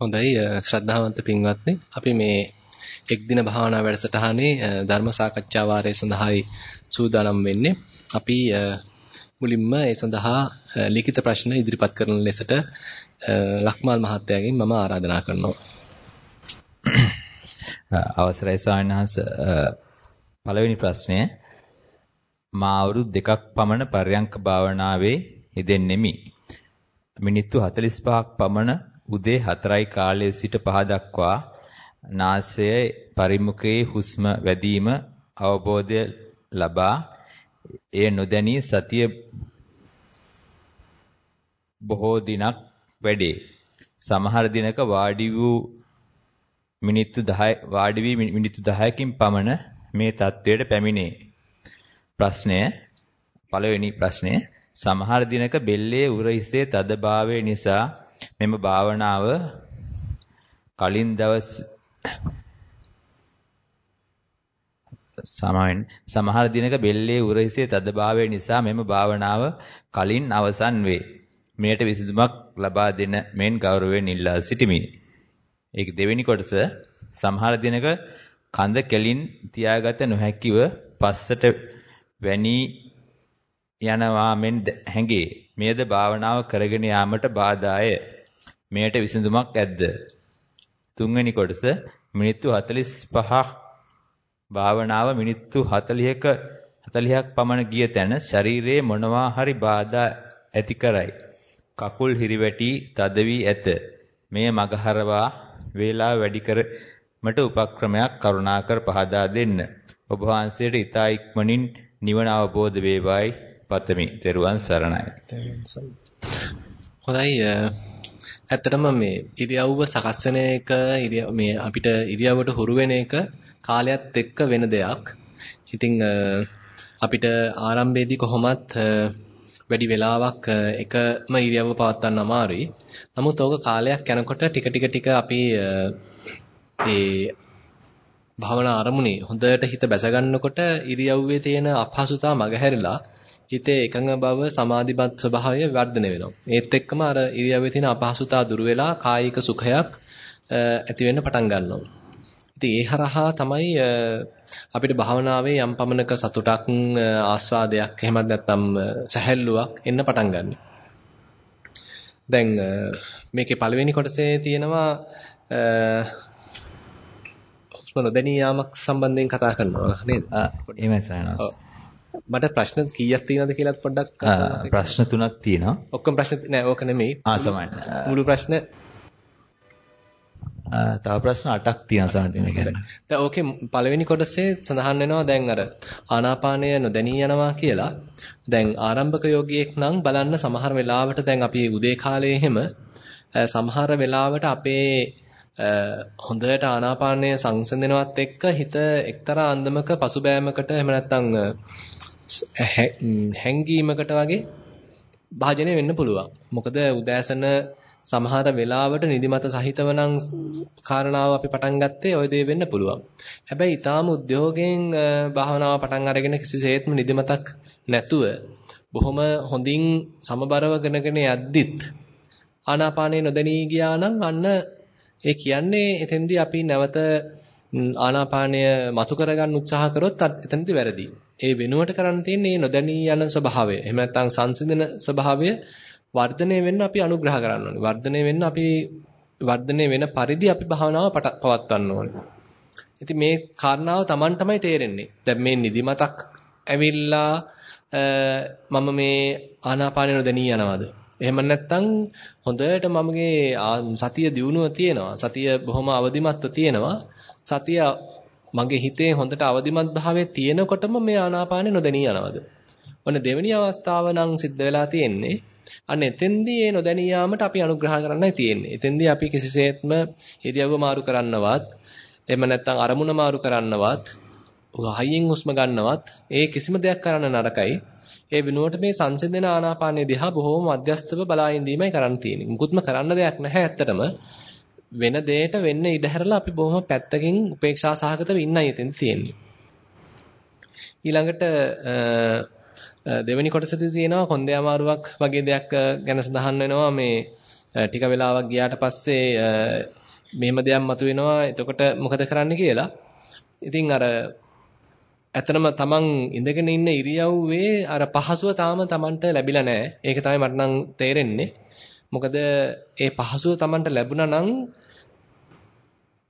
හොඳයි ශ්‍රද්ධාවන්ත පින්වත්නි අපි මේ එක් දින භාවනා වැඩසටහනේ ධර්ම සාකච්ඡා වාරය සඳහායි සූදානම් වෙන්නේ. අපි මුලින්ම ඒ සඳහා ලිඛිත ප්‍රශ්න ඉදිරිපත් කරන ලෙසට ලක්මාල් මහත්තයාගෙන් මම ආරාධනා කරනවා. අවසරයි ස්වාමීන් පළවෙනි ප්‍රශ්නය මා අවුරුදු දෙකක් පමණ පර්යංක භාවනාවේ යෙදෙන්නෙමි. මිනිත්තු 45ක් පමණ උදේ 4යි කාලයේ සිට 5 දක්වා නාසය පරිමුඛයේ හුස්ම වැදීම අවබෝධය ලබා එය නොදැනී සතිය බොහෝ දිනක් වැඩේ. සමහර දිනක වාඩි වූ මිනිත්තු 10 වාඩි වී මිනිත්තු 10කින් පමණ මේ தത്വයට පැමිණේ. ප්‍රශ්නය පළවෙනි ප්‍රශ්නය සමහර දිනක බෙල්ලේ උරහිසේ තදභාවය නිසා මෙම භාවනාව කලින් දවස් සමයන් සමහර දිනක බෙල්ලේ උර හිසේ තදභාවය නිසා මෙම භාවනාව කලින් අවසන් වේ. මෙයට විසඳුමක් ලබා දෙන මෙන් ගෞරවයෙන් ඉල්ලා සිටිමි. ඒක දෙවෙනි කොටස සමහර දිනක කඳ කෙලින් තියාගත නොහැකිව පස්සට වැනි යනවා මෙන් හැඟේ. මෙයද භාවනාව කරගෙන යාමට බාධාය. මෙයට විසඳුමක් ඇද්ද? තුන්වෙනි කොටස මිනිත්තු 45ක් භාවනාව මිනිත්තු 40ක 40ක් පමණ ගිය තැන ශරීරයේ මොනවා හරි බාධා ඇති කරයි. කකුල් හිරිවැටි තද වී ඇත. මෙය මගහරවා වේලාව වැඩි කර මට උපක්‍රමයක් කරුණාකර පහදා දෙන්න. ඔබ වහන්සේට ඊතා ඉක්මනින් නිවන අවබෝධ වේවායි පතමි. ත්වන් සරණයි. හොඳයි ඇත්තටම මේ ඉරියව්ව සකස් වෙන එක මේ අපිට ඉරියව්වට හුරු වෙන එක කාලයත් එක්ක වෙන දෙයක්. ඉතින් අපිට ආරම්භයේදී කොහොමත් වැඩි වෙලාවක් එකම ඉරියව්ව පවත්වන්න අමාරුයි. නමුත් ඕක කාලයක් යනකොට ටික ටික ටික අපි ඒ භවනා අරමුණේ හොඳට හිත බැස ගන්නකොට ඉරියව්වේ තියෙන අපහසුතාව මගහැරිලා හිතේ එකඟ බව සමාධිමත් ස්වභාවය වර්ධනය වෙනවා. ඒත් එක්කම අර ඉරියව්වේ තියෙන අපහසුතාව දුර වෙලා කායික සුඛයක් ඇති වෙන්න පටන් ගන්නවා. ඉතින් ඒ හරහා තමයි අපිට භාවනාවේ යම් පමණක සතුටක් ආස්වාදයක් එහෙමත් නැත්නම් සැහැල්ලුවක් එන්න පටන් ගන්නවා. දැන් මේකේ පළවෙනි කොටසේ තියෙනවා හුස්ම නොදැනී යාමක් සම්බන්ධයෙන් කතා කරනවා නේද? එහෙමයි සයනස්. මට ප්‍රශ්න කීයක් තියෙනවද කියලා පොඩ්ඩක් ප්‍රශ්න තුනක් තියෙනවා. ඔක්කොම ප්‍රශ්න නෑ ඕක නෙමෙයි. ආ සමහරයි. මුළු ප්‍රශ්න තව ප්‍රශ්න 8ක් තියෙනවා සමහරවිට කියන්නේ. දැන් ඕකේ පළවෙනි කොටසේ සඳහන් වෙනවා දැන් අර ආනාපානය නොදැනී යනවා කියලා. දැන් ආරම්භක යෝගියෙක් නම් බලන්න සමහර වෙලාවට දැන් අපි උදේ කාලේ එහෙම සමහර වෙලාවට අපේ හොඳට ආනාපානය සංසඳනවත් එක්ක හිත එක්තරා අන්දමක පසුබෑමකට එහෙම නැත්නම් හැංගීමකට වගේ භාජනය වෙන්න පුළුවන්. මොකද උදෑසන සමහර වෙලාවට නිදිමත සහිතව නම් කාරණාව අපි පටන් ගත්තේ ওই දේ වෙන්න පුළුවන්. හැබැයි ඊටාම උද්‍යෝගයෙන් භාවනාව පටන් අරගෙන කිසිසේත්ම නිදිමතක් නැතුව බොහොම හොඳින් සමබරව ගණගෙන යද්දිත් ආනාපානේ නොදැනී ගියා නම් අන්න ඒ කියන්නේ එතෙන්දී අපි නැවත ආනාපානය මතු කරගන්න උත්සාහ කරොත් එතනදී වැරදි. ඒ වෙනුවට කරන්න තියෙන්නේ නොදැනී යන ස්වභාවය. එහෙම නැත්නම් සංසිඳන ස්වභාවය වර්ධනය වෙන්න අපි අනුග්‍රහ කරන්න ඕනේ. වර්ධනය වෙන්න අපි වර්ධනය වෙන පරිදි අපි භාවනාව පවත්වන්න ඕනේ. ඉතින් මේ කාරණාව Taman තමයි තේරෙන්නේ. දැන් මේ නිදිමතක් ඇවිල්ලා මම මේ ආනාපානෙ නොදැනී යනවාද? එහෙම නැත්නම් හොඳට මමගේ සතිය දියුණුව තියෙනවා. සතිය බොහොම අවදිමත්ව තියෙනවා. සතිය මගේ හිතේ හොඳට අවදිමත් භාවයේ තියෙනකොටම මේ ආනාපානෙ නොදැනී යනවද? ඔන්න දෙවෙනි අවස්ථාව නම් සිද්ධ වෙලා තියෙන්නේ. අන්න එතෙන්දී ඒ නොදැනී යාමට අපි අනුග්‍රහ කරන්නයි තියෙන්නේ. එතෙන්දී අපි කිසිසේත්ම ඉරියව්ව මාරු කරන්නවත්, එහෙම නැත්නම් අරමුණ මාරු කරන්නවත්, හයියෙන් හුස්ම ගන්නවත් ඒ කිසිම දෙයක් කරන්න නරකයි. ඒ වෙනුවට මේ සංසිඳන ආනාපානයේ දිහා බොහෝම මධ්‍යස්තව බලා ඉඳීමයි කරන්න තියෙන්නේ. මුකුත්ම කරන්න දෙයක් නැහැ ඇත්තටම. වෙන දෙයකට වෙන්න ඉඩ හැරලා අපි බොහොම පැත්තකින් උපේක්ෂා සහගතව ඉන්නයි එතෙන් තියෙන්නේ. ඊළඟට දෙවෙනි කොටසදී තියෙනවා කොන්දේ අමාරුවක් වගේ දෙයක් ගැන සඳහන් වෙනවා මේ ටික වෙලාවක් ගියාට පස්සේ මෙහෙම දෙයක් මතුවෙනවා. එතකොට මොකද කරන්න කියලා. ඉතින් අර ඇත්තනම තමන් ඉඳගෙන ඉන්න ඉරියව්වේ අර පහසුව තාම තමන්ට ලැබිලා නැහැ. ඒක තමයි මට නම් තේරෙන්නේ. මොකද ඒ පහසුව තමන්ට ලැබුණා නම්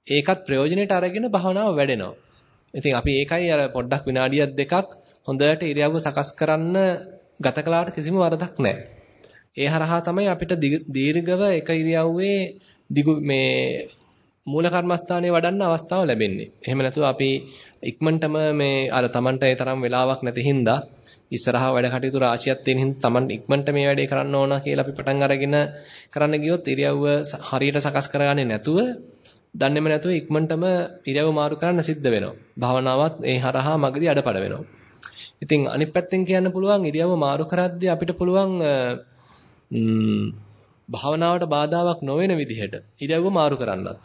ඒකත් ප්‍රයෝජනෙට අරගෙන භවනාව වැඩෙනවා. ඉතින් අපි ඒකයි අර පොඩ්ඩක් විනාඩියක් දෙකක් හොඳට ඉරියව්ව සකස් කරන්න ගත කළාට කිසිම වරදක් නැහැ. ඒ හරහා තමයි අපිට දීර්ඝව එක ඉරියව්වේ දිගු මේ මූල කර්මස්ථානයේ වඩන්න අවස්ථාව ලැබෙන්නේ. එහෙම නැතුව අපි ඉක්මනටම මේ අර Tamanට ඒ තරම් වෙලාවක් නැති හින්දා ඉස්සරහා වැඩ කටයුතු රාශියක් තියෙන හින්දා Taman ඉක්මනට මේ වැඩේ කරන්න ඕන කියලා අපි පටන් අරගෙන කරන්න ගියොත් ඉරියව්ව හරියට සකස් කරගන්නේ නැතුව දන්නේම නැතුව ඉක්මනටම ඉරියව්ව මාරු කරන්න සිද්ධ වෙනවා. භාවනාවත් ඒ හරහා මගදී අඩපඩ වෙනවා. ඉතින් අනිත් පැත්තෙන් කියන්න පුළුවන් ඉරියව්ව මාරු කරද්දී අපිට පුළුවන් භාවනාවට බාධාවක් නොවන විදිහට ඉරියව්ව මාරු කරන්නත්.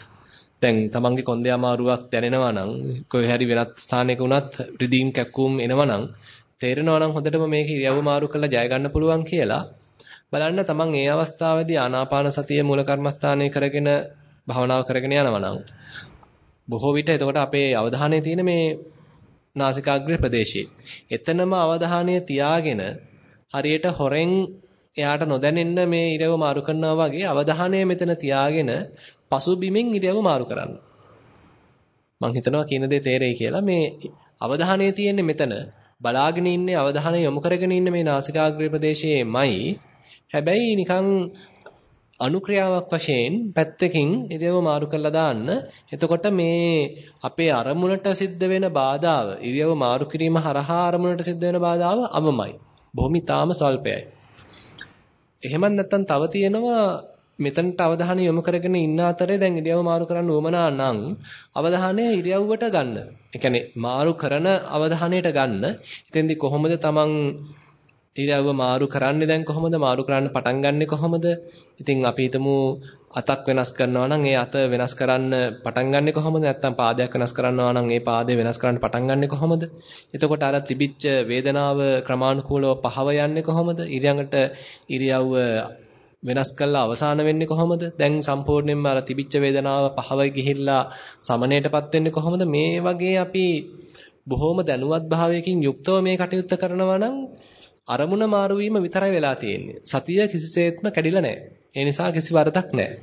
දැන් තමන්ගේ කොන්දේ අමාරුවක් දැනෙනවා නම් කොහේ හරි වෙනත් ස්ථානයක වුණත් රිදීම් කැක්කුම් එනවා නම් තේරෙනවා නම් හොඳටම මේක ඉරියව්ව මාරු කරලා ජය ගන්න පුළුවන් කියලා බලන්න තමන් ඒ අවස්ථාවේදී ආනාපාන සතිය මූල කර්මස්ථානයේ කරගෙන භාවනාව කරගෙන යනවා නම් බොහෝ විට එතකොට අපේ අවධානය තියෙන මේ නාසිකාග්‍රේ ප්‍රදේශයේ. එතනම අවධානය තියාගෙන හරියට හොරෙන් එයාට නොදැනෙන්න මේ ඉරව මාරු කරනවා වගේ අවධානය මෙතන තියාගෙන පසුබිමින් ඉරියව්ව මාරු කරන්න. මං හිතනවා කියන දේ තේරෙයි කියලා මේ අවධානය තියෙන්නේ මෙතන බලාගෙන ඉන්නේ අවධානය යොමු කරගෙන ඉන්න මේ නාසිකාග්‍රේ ප්‍රදේශයේමයි හැබැයි නිකන් අනුක්‍රියාවක් වශයෙන් පැත්තකින් ඉරියව්ව මාරු කරලා දාන්න එතකොට මේ අපේ අරමුණට සිද්ධ වෙන බාධාව ඉරියව්ව මාරු කිරීම හරහා අරමුණට සිද්ධ වෙන බාධාව අවමයි බොහොම ඊටාම සල්පයයි එහෙමත් නැත්නම් තව තියෙනවා මෙතනට අවධානය යොමු කරගෙන ඉන්න අතරේ දැන් ඉරියව්ව මාරු කරන්න උවමනා නම් අවධානය ඉරියව්වට ගන්න. ඒ කියන්නේ මාරු කරන අවධානයට ගන්න. ඉතින්දි කොහොමද තමන් ඉරියව්ව මාරු කරන්නේ දැන් කොහොමද මාරු කරන්න පටන් ගන්නෙ කොහොමද? ඉතින් අපි හිතමු අතක් වෙනස් කරනවා නම් ඒ අත වෙනස් කරන්න පටන් ගන්නෙ කොහොමද? නැත්නම් පාදයක් වෙනස් කරනවා නම් ඒ පාදය වෙනස් කරන්න පටන් ගන්නෙ කොහොමද? එතකොට අර තිබිච්ච වේදනාව ක්‍රමානුකූලව පහව යන්නේ කොහොමද? ඊළඟට ඉරියව්ව වෙනස් කළා අවසාන වෙන්නේ කොහොමද? දැන් සම්පූර්ණයෙන්ම අර තිබිච්ච වේදනාව පහව ගිහිල්ලා සමනයටපත් වෙන්නේ කොහොමද? මේ වගේ අපි බොහොම දැනුවත් භාවයකින් යුක්තව මේ කටයුත්ත කරනවා නම් අරමුණ මාරු වීම විතරයි වෙලා තියෙන්නේ. සතිය කිසිසේත්ම කැඩිලා නැහැ. ඒ නිසා කිසි වරදක් නැහැ.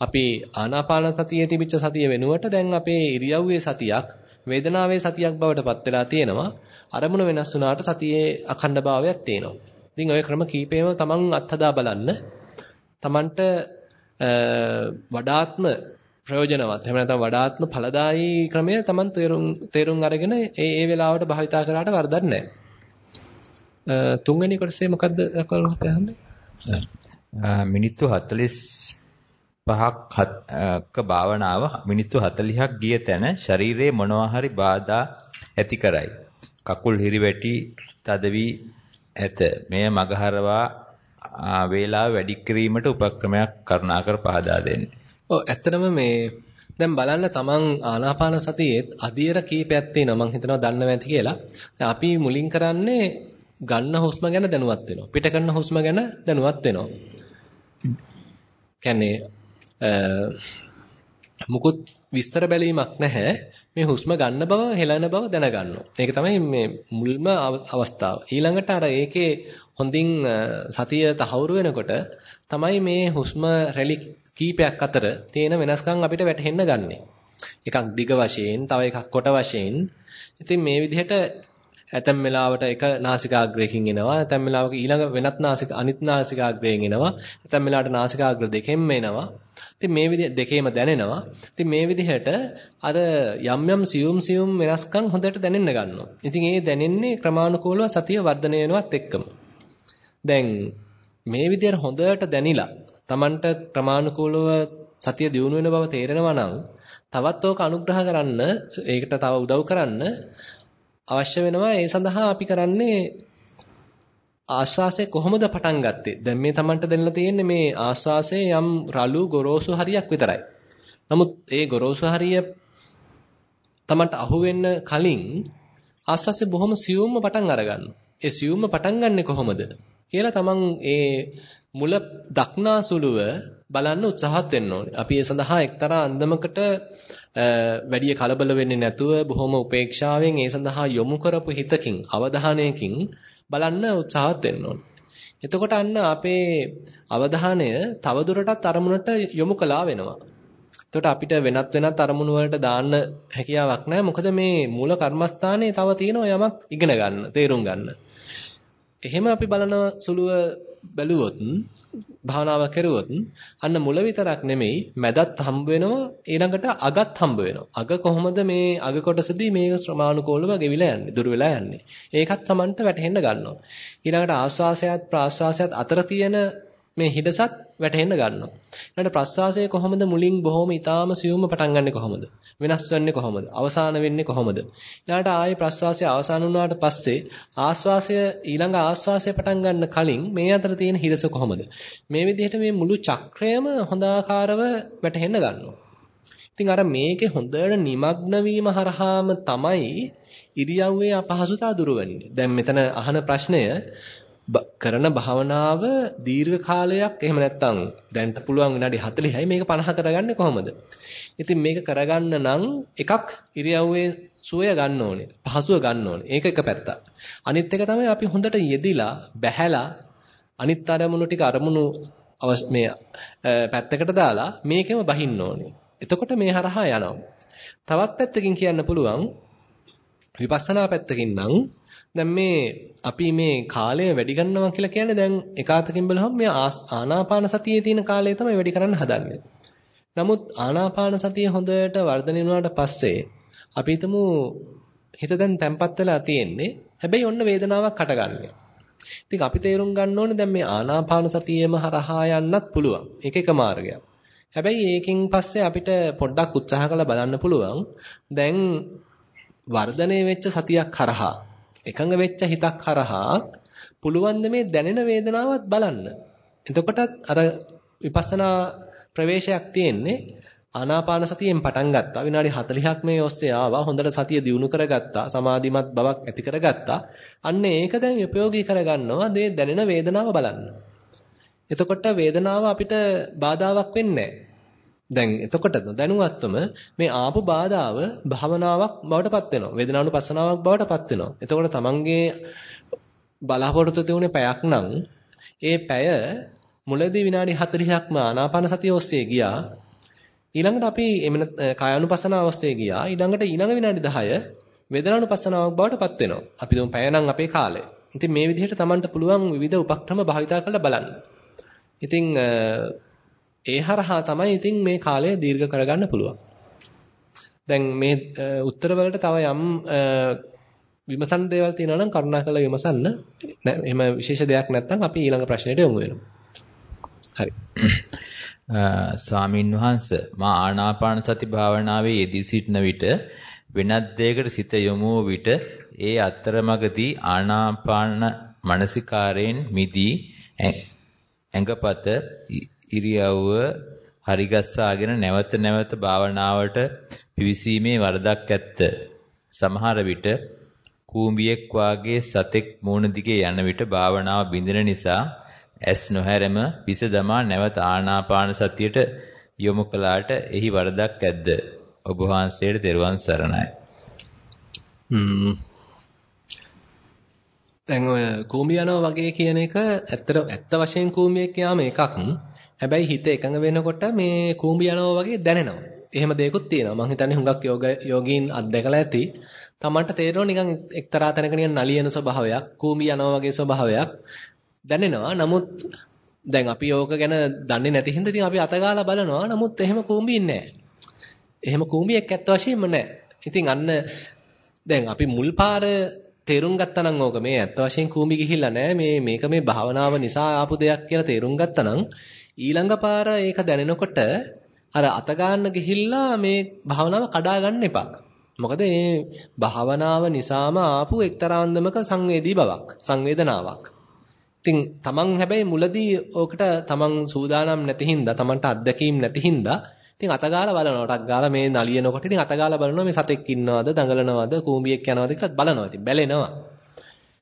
අපි ආනාපාන සතියේ තිබිච්ච සතිය වෙනුවට දැන් අපේ ඉරියව්වේ සතියක් වේදනාවේ සතියක් බවට පත් වෙලා තියෙනවා. අරමුණ වෙනස් වුණාට සතියේ අඛණ්ඩභාවයක් තියෙනවා. ඉතින් ওই ක්‍රම කීපෙම තමන් අත්හදා බලන්න. තමන්ට වඩාත්ම ප්‍රයෝජනවත් එහෙම නැත්නම් වඩාත්ම ඵලදායී ක්‍රමය තමන් තේරුම් තේරුම් අරගෙන ඒ ඒ වෙලාවට භාවිතා කරාට වරදක් නැහැ. තුන්වෙනි කොටසේ මොකද්ද අකල් මහත්තයා මිනිත්තු 45ක් භාවනාව මිනිත්තු 40ක් ගිය තැන ශරීරයේ මොනවා හරි බාධා ඇති කරයි. කකුල් හිරිවැටි තද වී ඇත. මෙය මගහරවා වේලාව වැඩි කිරීමට උපක්‍රමයක් කරුණාකර පහදා දෙන්න. ඔව් ඇත්තටම මේ දැන් බලන්න තමන් ආනාපාන සතියේ අධීර කීපයක් තියෙනවා මම හිතනවා දන්නව ඇති කියලා. අපි මුලින් කරන්නේ ගන්න හුස්ම ගැන දැනුවත් වෙනවා. පිට කරන හුස්ම ගැන දැනුවත් වෙනවා. කියන්නේ මුකුත් විස්තර බැලීමක් නැහැ. මේ හුස්ම ගන්න බව, හෙලන බව දැනගන්නවා. ඒක තමයි මේ මුල්ම අවස්ථාව. ඊළඟට අර ඒකේ හොඳින් සතිය තහවුරු වෙනකොට තමයි මේ හුස්ම රැලි කීපයක් අතර තියෙන වෙනස්කම් අපිට වැටහෙන්න ගන්නෙ. එකක් දිග වශයෙන්, තව එකක් කොට වශයෙන්. ඉතින් මේ විදිහට ඇතැම් වෙලාවට එක නාසිකාග්‍රයකින් එනවා. ඇතැම් වෙලාවක ඊළඟ වෙනත් නාසික අනිත් නාසිකාග්‍රයෙන් එනවා. ඇතැම් වෙලාවට නාසිකාග්‍ර දෙකෙන්ම එනවා. ඉතින් මේ විදිහ දෙකේම දැනෙනවා. ඉතින් මේ විදිහට අර යම් යම් සියුම් සියුම් වෙනස්කම් හොඳට දැනෙන්න ගන්නවා. ඉතින් ඒ දැනෙන්නේ ක්‍රමානුකූලව සතිය වර්ධනය වෙනවත් එක්කම. දැන් මේ විදිහට හොඳට දැනිලා Tamanට ක්‍රමානුකූලව සතිය දියුණු වෙන බව තේරෙනවා නම් තවත් ඕක අනුග්‍රහ කරන්න ඒකට තව උදව් කරන්න අවශ්‍ය වෙනවා ඒ සඳහා අපි කරන්නේ ආශ්වාසය කොහොමද පටන් ගත්තේ? දැන් මේ Tamanට දැනලා තියෙන්නේ මේ ආශ්වාසයේ යම් රළු ගොරෝසු හරියක් විතරයි. නමුත් ඒ ගොරෝසු හරිය Tamanට අහු වෙන්න කලින් ආශ්වාසය බොහොම සියුම්ම පටන් අරගන්නවා. ඒ සියුම්ම පටන් ගන්නෙ කොහොමද? කියලා තමන් ඒ මුල දක්නා සුළුව බලන්න උත්සාහත් වෙන්න ඕනේ. අපි ඒ සඳහා එක්තරා අන්දමකට වැඩි කලබල වෙන්නේ නැතුව බොහොම උපේක්ෂාවෙන් ඒ සඳහා යොමු කරපු හිතකින් අවධානයකින් බලන්න උත්සාහත් වෙන්න ඕනේ. එතකොට අන්න අපේ අවධානය තවදුරටත් අරමුණට යොමු කළා වෙනවා. එතකොට අපිට වෙනත් වෙනත් අරමුණු වලට දාන්න හැකියාවක් නැහැ. මොකද මේ මූල කර්මස්ථානයේ තව තියෙනවා යමක් ඉගෙන ගන්න, තේරුම් ගන්න. එහෙම අපි බලන සුළුව බැලුවොත් භාවනාව කරුවොත් අන්න මුල විතරක් නෙමෙයි මැදත් හම්බ වෙනවා ඊළඟට අගත් හම්බ වෙනවා. අග කොහොමද මේ අග කොටසදී මේක ශ්‍රමානුකූලව ගෙවිලා යන්නේ, දුර වෙලා යන්නේ. ඒකත් Tamanට වැටහෙන්න ගන්නවා. ඊළඟට ආස්වාසයත් ප්‍රාස්වාසයත් අතර තියෙන මේ හිඩසත් වැටහෙන්න ගන්නවා. ඊළඟට ප්‍රස්වාසය කොහොමද මුලින් බොහොම ඊටාම සියුම්ව පටන් ගන්නෙ කොහොමද? වෙනස් වෙන්නේ කොහොමද? අවසාන වෙන්නේ කොහොමද? ඊළඟට ආයේ ප්‍රස්වාසය අවසන් වුණාට පස්සේ ආස්වාසය ඊළඟ ආස්වාසය පටන් ගන්න කලින් මේ අතර තියෙන හිරස කොහොමද? මේ විදිහට මේ මුළු චක්‍රයම හොඳාකාරව වැටහෙන්න ගන්නවා. ඉතින් අර මේකේ හොඳට নিমগ্ন වීම හරහාම තමයි ඉරියව්වේ අපහසුතාව දුර වෙන්නේ. දැන් මෙතන අහන ප්‍රශ්නය කරන භාවනාව දීර්ඝ කාලයක් එහෙම නැත්නම් දැන්ට පුළුවන් විනාඩි 40යි මේක 50 කරගන්නේ කොහොමද? ඉතින් මේක කරගන්න නම් එකක් ඉරියව්වේ සුවය ගන්න ඕනේ. පහසුව ගන්න ඕනේ. ඒක එක පැත්තක්. අනිත් එක තමයි අපි හොඳට යෙදිලා බැහැලා අනිත් අරමුණු ටික අරමුණු මේ පැත්තකට දාලා මේකෙම බහින්න ඕනේ. එතකොට මේ හරහා යනවා. තවත් පැත්තකින් කියන්න පුළුවන් විපස්සනා පැත්තකින් නම් දැන් මේ අපි මේ කාලය වැඩි කරනවා කියලා කියන්නේ දැන් එකාතකින් බලහම මේ ආනාපාන සතියේ තියෙන කාලය තමයි වැඩි කරන්න හදන්නේ. නමුත් ආනාපාන සතිය හොඳට වර්ධනය වුණාට පස්සේ අපි හිතමු හිත දැන් තැම්පත් වෙලා තියෙන්නේ. හැබැයි ඔන්න වේදනාවක් හටගන්නේ. ඉතින් අපි තේරුම් ගන්න ඕනේ දැන් මේ ආනාපාන සතියේම හරහා යන්නත් පුළුවන්. ඒක එක මාර්ගයක්. හැබැයි ඒකෙන් පස්සේ අපිට පොඩ්ඩක් උත්සාහ කරලා බලන්න පුළුවන්. දැන් වර්ධනය වෙච්ච සතියක් හරහා එකඟ වෙච්ච හිතක් හරහා පුළුවන් මේ දැනෙන වේදනාවත් බලන්න. එතකොටත් අර විපස්සනා ප්‍රවේශයක් තියෙන්නේ ආනාපාන සතියෙන් පටන් ගත්තා. විනාඩි 40ක් මේ ඔස්සේ ආවා. හොඳට සතිය දියුණු කරගත්තා. සමාධිමත් බවක් ඇති කරගත්තා. අන්න ඒක දැන් ප්‍රයෝගී කරගන්නවා. මේ දැනෙන වේදනාව බලන්න. එතකොට වේදනාව අපිට බාධාවක් වෙන්නේ දැන් එතකොට දැනුවත්වම මේ ආපු බාධාව භවනාවක් බවට පත් වෙනවා. වේදනානුපස්සනාවක් බවට පත් වෙනවා. එතකොට තමන්ගේ බලාපොරොත්තු තියුනේ පැයක් නම් ඒ පැය මුලදී විනාඩි 40ක්ම ආනාපාන සතිය ඔස්සේ ගියා. ඊළඟට අපි එමන කායानुපස්සනාව ඔස්සේ ගියා. ඊළඟට ඊළඟ විනාඩි 10 වේදනානුපස්සනාවක් බවට පත් වෙනවා. අපි දුම් පැය නම් අපේ කාලය. ඉතින් මේ විදිහට Tamanට පුළුවන් විවිධ උපක්‍රම භාවිතා කරලා බලන්න. ඉතින් ඒ හරහා තමයි ඉතින් මේ කාලය දීර්ඝ කරගන්න පුළුවන්. දැන් මේ උත්තර වලට තව යම් විමසන්න දේවල් තියෙනවා නම් කරුණාකරලා විමසන්න. එහෙම විශේෂ දෙයක් නැත්නම් අපි ඊළඟ ප්‍රශ්නෙට යමු වෙනවා. හරි. ස්වාමින් වහන්සේ මා ආනාපාන සති භාවනාවේ යෙදී සිටින විට වෙනත් දෙයකට සිත යොමු විට ඒ අතරමඟදී ආනාපාන මානසිකාරයෙන් මිදී ඇඟපත ඉරියව්ව හරිගස්සාගෙන නැවත නැවත භාවනාවට පිවිසීමේ වරදක් ඇත්ත. සමහර විට කූඹියෙක් වාගේ සතෙක් මූණ දිගේ යන විට භාවනාව බිඳින නිසා ඇස් නොහැරම පිස දමා නැවත ආනාපාන සතියට යොමු කළාට එහි වරදක් ඇද්ද? ඔබ වහන්සේට තෙරුවන් සරණයි. හ්ම්. දැන් ඔය කූඹි යනවා වගේ කියන එක ඇත්තට ඇත්ත වශයෙන් කූඹියක් යාම එකක්. හැබැයි හිත එකඟ වෙනකොට මේ කූඹි යනවා වගේ දැනෙනවා. එහෙම දෙයක්ත් තියෙනවා. මං හිතන්නේ හුඟක් යෝග යෝගීන් අත්දැකලා ඇති. තමන්ට තේරෙනවා නිකන් එක්තරා තැනක නිකන් නලියන ස්වභාවයක්, කූඹි යනවා වගේ ස්වභාවයක්. දැනෙනවා. නමුත් දැන් අපි යෝග ගැන දන්නේ නැති හින්දා ඉතින් අපි අතගාලා බලනවා. නමුත් එහෙම කූඹියක් නැහැ. එහෙම කූඹියක් ඇත්ත වශයෙන්ම නැහැ. ඉතින් අන්න දැන් අපි මුල් පාර තේරුම් ගත්තා නම් ඕක මේ ඇත්ත වශයෙන් කූඹි ගිහිල්ලා නැහැ. මේ මේක මේ භාවනාව නිසා ආපු දෙයක් කියලා තේරුම් ගත්තා නම් ඊළඟ පාර ඒක දැනෙනකොට අර අත ගන්න ගිහිල්ලා මේ භාවනාව කඩා ගන්න එපා. මොකද මේ භාවනාව නිසාම ආපු එක්තරා අන්දමක සංවේදී බවක්, සංවේදනාවක්. ඉතින් තමන් හැබැයි මුලදී ඕකට තමන් සූදානම් නැති හින්දා තමන්ට අත්දැකීම් නැති හින්දා ඉතින් අතගාලා බලනවා ටක් ගාලා මේ නලියනකොට ඉතින් අතගාලා බලනවා මේ සතෙක් ඉන්නවද දඟලනවද කූඹියෙක් යනවද කියලා බලනවා ඉතින් බැලෙනවා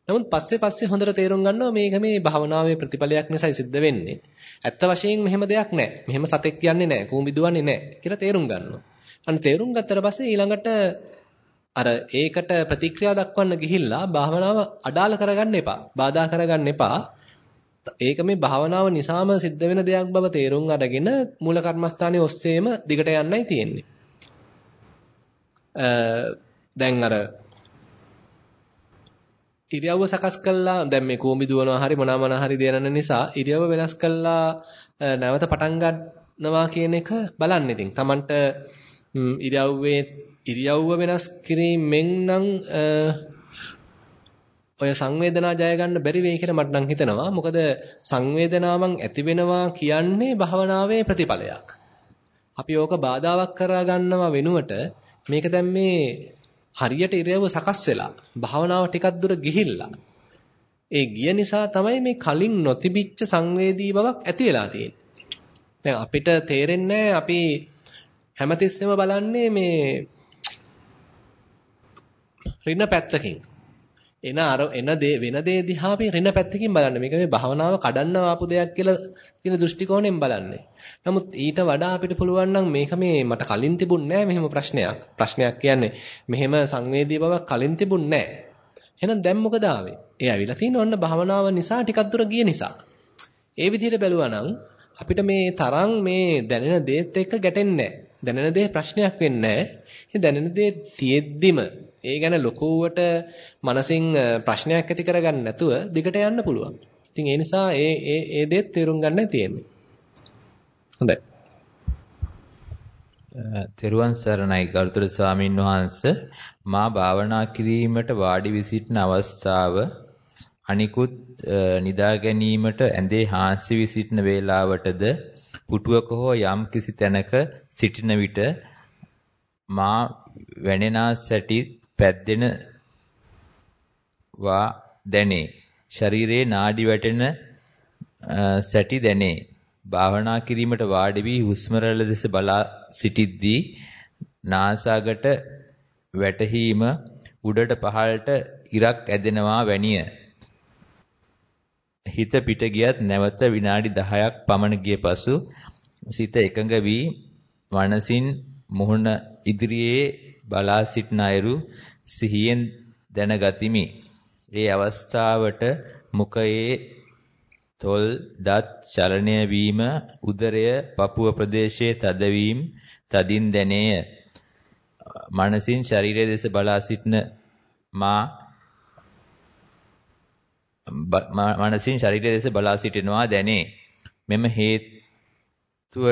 නමුත් පස්සේ පස්සේ හොඳට තේරුම් ගන්නවා මේක මේ භවනාවේ ප්‍රතිඵලයක් නිසායි සිද්ධ වෙන්නේ. ඇත්ත වශයෙන් මෙහෙම දෙයක් නැහැ. මෙහෙම සතෙක් කියන්නේ නැහැ. කූඹි දුවන්නේ නැහැ කියලා තේරුම් ගන්නවා. අන්න තේරුම් ගත්තට පස්සේ ඊළඟට අර ඒකට ප්‍රතික්‍රියා දක්වන්න ගිහිල්ලා භාවනාව අඩාල කරගන්න එපා. බාධා කරගන්න එපා. ඒක මේ භාවනාව නිසාම සිද්ධ වෙන දෙයක් බව තේරුම් අරගෙන මූල කර්මස්ථානයේ ඔස්සේම දිගට යන්නයි තියෙන්නේ. දැන් අර ඉරියව්ව සකස් කළා දැන් මේ කූඹි දුවනවා හරි මොනවා මොනවා හරි දෙනන නිසා ඉරියව්ව වෙනස් කළා නැවත පටන් ගන්නවා කියන එක බලන්න ඉතින් Tamanට ඉරියව්වේ ඉරියව්ව වෙනස් කිරීමෙන් නම් ඔය සංවේදනා ජය ගන්න බැරි වෙයි කියලා මට නම් හිතෙනවා. මොකද සංවේදනාවන් ඇති වෙනවා කියන්නේ භවනාවේ ප්‍රතිඵලයක්. අපි ඕක බාධාවක් කරා ගන්නවා වෙනුවට මේක දැන් මේ හරියට ඉරියව්ව සකස් වෙලා භාවනාව ටිකක් දුර ගිහිල්ලා ඒ ගිය නිසා තමයි මේ කලින් නොතිබිච්ච සංවේදී බවක් ඇති වෙලා තියෙන්නේ. දැන් අපිට තේරෙන්නේ අපි හැමතිස්සෙම බලන්නේ මේ රින පැත්තකින්. එන අර එන දේ වෙන දේ දිහා අපි රින පැත්තකින් බලන්නේ. මේක මේ භාවනාව කඩන්න ආපු දෙයක් කියලා තියෙන දෘෂ්ටි කෝණයෙන් බලන්නේ. නමුත් ඊට වඩා අපිට පුළුවන් නම් මේක මේ මට කලින් තිබුණ නෑ මෙහෙම ප්‍රශ්නයක්. ප්‍රශ්නයක් කියන්නේ මෙහෙම සංවේදී බවක් කලින් තිබුණ නෑ. එහෙනම් දැන් මොකද ආවේ? ඒ ඇවිල්ලා තියෙන ඔන්න භාවනාව නිසා ටිකක් දුර ගිය නිසා. ඒ විදිහට බැලුවා නම් අපිට මේ තරම් මේ දැනෙන දේත් එක්ක ගැටෙන්නේ දැනෙන දේ ප්‍රශ්නයක් වෙන්නේ නැහැ. දැනෙන දේ තියෙද්දිම ඒ ගැන ලොකුවට මනසින් ප්‍රශ්නයක් ඇති කරගන්න නැතුව දිගට යන්න පුළුවන්. ඉතින් ඒ නිසා ඒ ඒ ඒ දේත් තේරුම් ගන්න තියෙන්නේ. හොඳයි. තෙරුවන් සරණයි ගරුතර ස්වාමින් වහන්සේ මා භාවනා කිරීමට වාඩි වී සිටින අවස්ථාව අනිකුත් නිදා ගැනීමට ඇඳේ හාන්සි වී සිටින වේලාවටද පුටුවක හෝ යම් කිසි තැනක සිටින විට මා වැනෙනා සැටි පැද්දෙන වා දැනේ. ශරීරයේ නාඩි වැටෙන සැටි දැනේ. භාවනා කිරීමට වාඩි වී හුස්ම දෙස බලා සිටිද්දී නාසාගට වැටහීම උඩට පහළට ඉරක් ඇදෙනවා වැනිය. හිත පිට ගියත් නැවත විනාඩි 10ක් පමණ ගිය පසු සිත එකඟ වී මනසින් මුහුණ ඉදිරියේ බලා සිටන අයුරු සිහියෙන් දැනගතිමි. ඒ අවස්ථාවට මුඛයේ තොල් දත් චලනය වීම උදරය පපුව ප්‍රදේශයේ තදවීම තදින් දැනේය. මනසින් ශරීරය දෙස බලා සිටන මා මනසින් ශරීරය දෙස බලා සිටිනවා දැනේ. මෙම හේතුව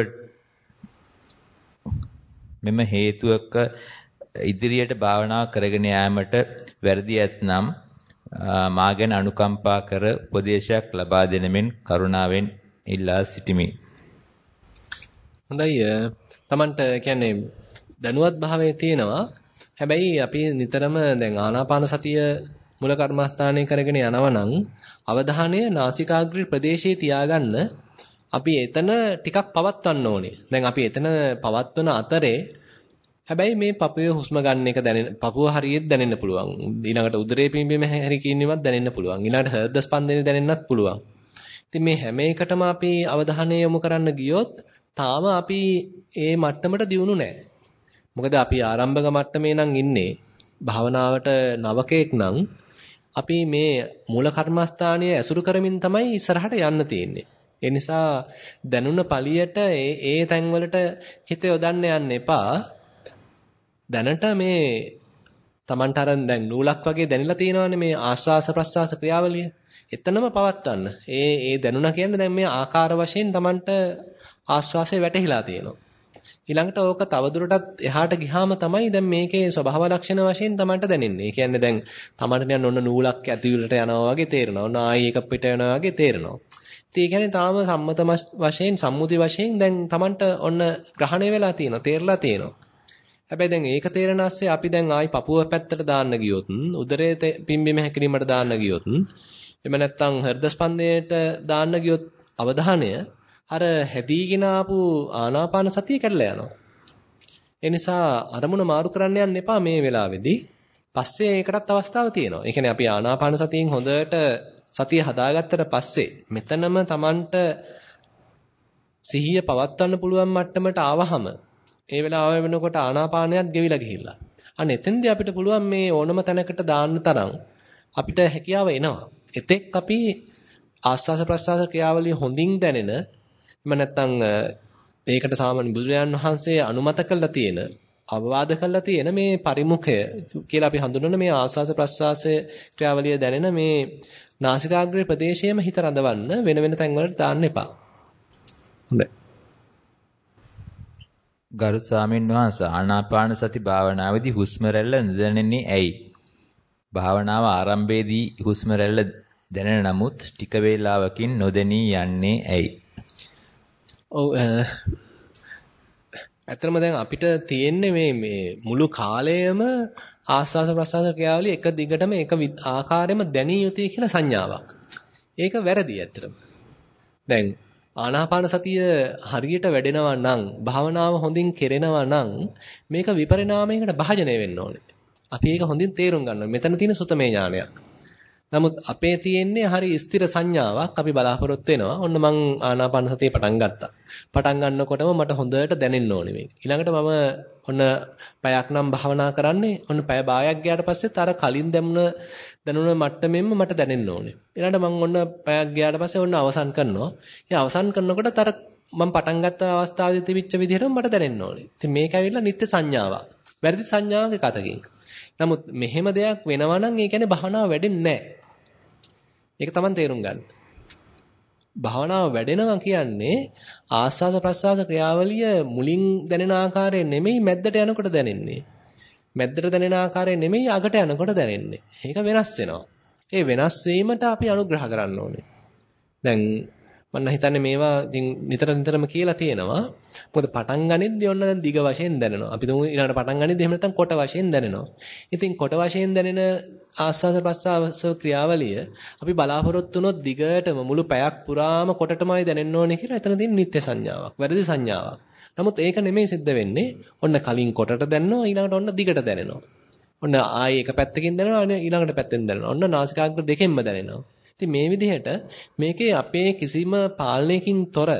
මෙම හේතුවක ඉදිරියට භාවනා කරගෙන යාමට වැරදි ඇතනම් මා ගැන අනුකම්පා කර උපදේශයක් ලබා දෙන මෙන් කරුණාවෙන් ඉල්ලා සිටිමි. හොඳයි. Tamanට කියන්නේ දැනුවත් භාවයේ තියෙනවා. හැබැයි අපි නිතරම දැන් ආනාපාන සතිය මුල කර්මස්ථානය කරගෙන යනවා නම් අවධානය නාසිකාග්‍ර ප්‍රදේශයේ තියාගන්න අපි එතන ටිකක් පවත්වන්න ඕනේ. දැන් අපි එතන පවත්වන අතරේ හැබැයි මේ පපුවේ හුස්ම ගන්න එක දැනෙන පපුව හරියට දැනෙන්න පුළුවන්. ඊළඟට උදරයේ පිම්බීම හැරි කින්නවත් දැනෙන්න පුළුවන්. ඊළඟට හෘද ස්පන්දනය දැනෙන්නත් පුළුවන්. ඉතින් මේ හැම එකටම අපි අවධානය යොමු කරන්න ගියොත් තාම අපි ඒ මට්ටමට දියුණු නැහැ. මොකද අපි ආරම්භක මට්ටමේ නම් ඉන්නේ. භාවනාවට නවකෙක් නම් අපි මේ මූල කර්මස්ථානය ඇසුරු කරමින් තමයි ඉස්සරහට යන්න තියෙන්නේ. ඒ නිසා දැනුණ පළියට ඒ ඒ තැන්වලට හිත යොදන්න යන්න එපා. දැනට මේ Tamanට අර දැන් නූලක් වගේ දැනිලා තියෙනවානේ මේ ආස්වාස ප්‍රස්වාස ක්‍රියාවලිය. එතනම පවත්වන්න. ඒ ඒ දැනුණා කියන්නේ දැන් මේ ආකාර වශයෙන් Tamanට ආස්වාසේ වැටහිලා තියෙනවා. ඊළඟට ඕක තවදුරටත් එහාට ගියාම තමයි දැන් මේකේ ස්වභාව ලක්ෂණ වශයෙන් Tamanට දැනෙන්නේ. ඒ කියන්නේ දැන් Tamanට නිකන් ඔන්න නූලක් ඇතුළට යනවා වගේ තේරෙනවා. ඔන්න ආයි එක පිට යනවා වගේ තේරෙනවා. ඉතින් ඒ කියන්නේ තාම සම්මත වශයෙන් සම්මුති වශයෙන් දැන් Tamanට ඔන්න ග්‍රහණය වෙලා තියෙනවා. තේරලා තියෙනවා. හැබැයි දැන් ඒක තේරෙන ASCII අපි දැන් ආයි පපුව පැත්තට දාන්න ගියොත් උදරයේ පිම්බීම හැකිරීමට දාන්න ගියොත් එහෙම නැත්නම් හෘද ස්පන්දයට දාන්න ගියොත් අවධානය අර හැදීගෙන ආපු ආනාපාන සතිය කැඩලා යනවා. ඒ නිසා අරමුණ මාරු කරන්න යන්න එපා මේ වෙලාවේදී. පස්සේ ඒකටත් අවස්ථාව තියෙනවා. ඒ කියන්නේ අපි ආනාපාන සතියෙන් හොඳට සතිය හදාගත්තට පස්සේ මෙතනම Tamanට සිහිය පවත්වන්න පුළුවන් මට්ටමට ආවහම ඒ වෙලාව වෙනකොට ආනාපානයත් ගෙවිලා ගිහිල්ලා. අන්න එතෙන්දී අපිට පුළුවන් මේ ඕනම තැනකට දාන්න තරම් අපිට හැකියාව එනවා. එතෙක් අපි ආස්වාස ප්‍රසආස ක්‍රියාවලිය හොඳින් දැනෙන එම නැත්නම් ඒකට සාමාන්‍ය බුදුරජාන් වහන්සේ අනුමත කළා තියෙන අවවාද කළා තියෙන මේ පරිමුඛය කියලා අපි හඳුන්වන මේ ආස්වාස ප්‍රසආස ක්‍රියාවලිය දැනෙන මේ නාසිකාග්‍රේ ප්‍රදේශයේම හිත රඳවන්න වෙන වෙන තැන්වලට දාන්න එපා. හොඳයි. ගරු ස්වාමීන් වහන්සේ ආනාපාන සති භාවනාවේදී හුස්ම රැල්ල නොදැනෙන්නේ ඇයි? භාවනාව ආරම්භයේදී හුස්ම රැල්ල දැනෙන නමුත් ටික වේලාවකින් නොදැනී යන්නේ ඇයි? ඔව් ඇත්තම දැන් අපිට තියෙන්නේ මේ මේ මුළු කාලයම ආස්වාස ප්‍රසආස ක්‍රියාවලිය එක දිගටම එක ආකාරයෙන්ම දැනිය යුතුයි කියලා සංඥාවක්. ඒක වැරදි ඇත්තටම. දැන් ආනාපාන සතිය හරියට වැඩෙනවා නම් භාවනාව හොඳින් කෙරෙනවා නම් මේක විපරිණාමයකට භාජනය වෙන්න ඕනේ. අපි ඒක හොඳින් තේරුම් ගන්න. මෙතන තියෙන සුතමේ ඥානයක්. නමුත් අපේ තියෙන්නේ හරි ස්ථිර සංඥාවක් අපි බලාපොරොත්තු වෙනවා. ඔන්න මං ආනාපාන සතිය පටන් ගත්තා. පටන් ගන්නකොටම මට හොඳට දැනෙන්න ඕනේ මේක. ඊළඟට මම ඔන්න පැයක් නම් භාවනා කරන්නේ. ඔන්න පැය භාගයක් ගියාට පස්සෙත් අර කලින් දැමුණ දැනුණ මට්ටමෙන්ම මට දැනෙන්න ඕනේ. ඊළඟට මං ඔන්න පැයක් ගියාට පස්සේ ඔන්න අවසන් කරනවා. ඒ අවසන් කරනකොටත් අර මම පටන් ගත්ත අවස්ථාවේ තිබිච්ච විදිහටම මට දැනෙන්න ඕනේ. ඉතින් මේක ඇවිල්ලා නිත්‍ය සංඥාවක්. වැරදි සංඥාවක කතකින්. නමුත් මෙහෙම දෙයක් වෙනවා නම් ඒ කියන්නේ භාවනාව වැඩෙන්නේ නැහැ. ඒක Taman තේරුම් ගන්න. භාවනාව වැඩෙනවා කියන්නේ ආස්වාද ප්‍රසආස ක්‍රියාවලිය මුලින් දැනෙන ආකාරය නෙමෙයි මැද්දට යනකොට දැනෙන්නේ. මැද්දට දැනෙන ආකාරය නෙමෙයි අගට යනකොට දැනෙන්නේ. ඒක වෙනස් වෙනවා. ඒ වෙනස් වීමට අපි අනුග්‍රහ කරන්න ඕනේ. දැන් මම හිතන්නේ මේවා ඉතින් නිතර නිතරම කියලා තියෙනවා. මොකද පටන් ගනිද්දී ඔන්න දැන් දිග වශයෙන් දැනෙනවා. අපි තුමු ඊළඟට පටන් ගනිද්දී එහෙම නැත්නම් කොට වශයෙන් දැනෙනවා. ඉතින් කොට වශයෙන් දැනෙන ආස්වාද ප්‍රස්වාස ක්‍රියාවලිය අපි බලාපොරොත්තු වුණොත් දිගටම මුළු පැයක් පුරාම කොටටමයි දැනෙන්න ඕනේ කියලා එතන තියෙන නිත්‍ය සංඥාවක්. වැරදි සංඥාවක්. නමුත් ඒක නෙමෙයි සිද්ධ වෙන්නේ. ඔන්න කලින් කොටට දැනනවා ඊළඟට ඔන්න දිගට දැනෙනවා. ඔන්න ආයේ එක පැත්තකින් දැනෙනවා ඊළඟට පැත්තෙන් දැනෙනවා. ඔන්න නාසිකාග්‍ර දෙකෙන්ම දැනෙනවා. ඉතින් මේ විදිහට මේකේ අපේ කිසිම පාලනයකින් තොර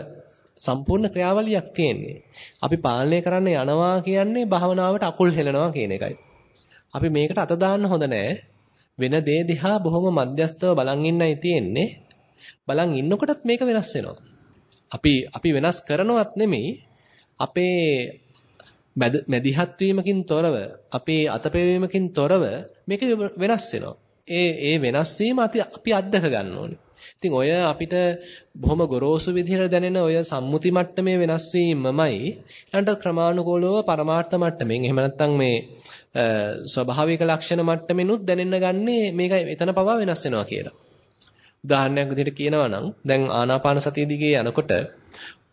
සම්පූර්ණ ක්‍රියාවලියක් තියෙන්නේ. අපි පාලනය කරන්න යනවා කියන්නේ භාවනාවට අකුල් හෙලනවා කියන එකයි. අපි මේකට අත දාන්න හොඳ නෑ. වෙන දේ දිහා බොහොම මධ්‍යස්තව බලන් ඉන්නයි තියෙන්නේ. බලන් ඉන්නකොටත් මේක වෙනස් වෙනවා. අපි අපි වෙනස් කරනවත් නෙමෙයි අපේ මැදිහත් වීමකින් තොරව අපේ අතපෙවීමකින් තොරව මේක වෙනස් වෙනවා. ඒ ඒ වෙනස් වීම අපි අත්දක ගන්න ඕනේ. ඉතින් ඔය අපිට බොහොම ගොරෝසු විදිහට දැනෙන ඔය සම්මුති මට්ටමේ වෙනස් වීමමයි ඊළඟට ක්‍රමානුකූලව පරමාර්ථ මට්ටමින් එහෙම නැත්නම් මේ ස්වභාවික ලක්ෂණ මට්ටමිනුත් දැනෙන්න ගන්නේ මේක එතන පවා වෙනස් වෙනවා කියලා. උදාහරණයක් විදිහට කියනවා නම් දැන් ආනාපාන සතිය දිගේ යනකොට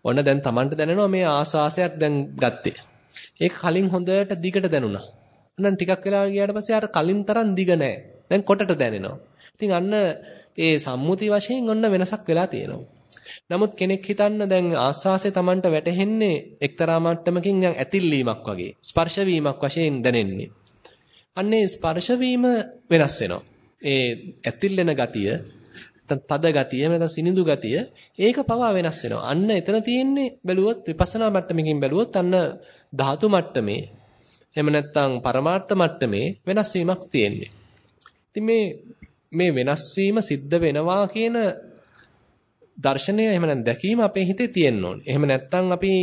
ඔන්න දැන් Tamanට දැනෙනවා මේ ආස්වාසයක් දැන් ගත්තේ. ඒක කලින් හොඳට දිගට දැනුණා. දැන් ටිකක් වෙලා ගියාට පස්සේ අර කලින් තරම් දිග නැහැ. දැන් කොටට දැනෙනවා. ඉතින් අන්න ඒ සම්මුති වශයෙන් ඔන්න වෙනසක් වෙලා තියෙනවා. නමුත් කෙනෙක් හිතන්න දැන් ආස්වාසේ Tamanට වැටහෙන්නේ එක්තරා මට්ටමකින් නිකන් ඇතිල්ලීමක් වගේ ස්පර්ශ වීමක් වශයෙන් දැනෙන්නේ. අන්නේ ස්පර්ශ වීම වෙනස් වෙනවා. ඒ ඇතිල්ලෙන ගතිය, තද ගතිය, නැත්නම් සිනිඳු ගතිය ඒක පවා වෙනස් වෙනවා. අන්න එතන තියෙන්නේ බැලුවොත් විපස්සනා මට්ටමකින් බැලුවොත් අන්න ධාතු මට්ටමේ එහෙම නැත්නම් පරමාර්ථ මට්ටමේ වෙනස් වීමක් තියෙන්නේ. ඉතින් මේ මේ වෙනස් වීම සිද්ධ වෙනවා කියන දර්ශනය එහෙම නැත්නම් දැකීම අපේ හිතේ තියෙන්න ඕනේ. එහෙම නැත්නම් අපි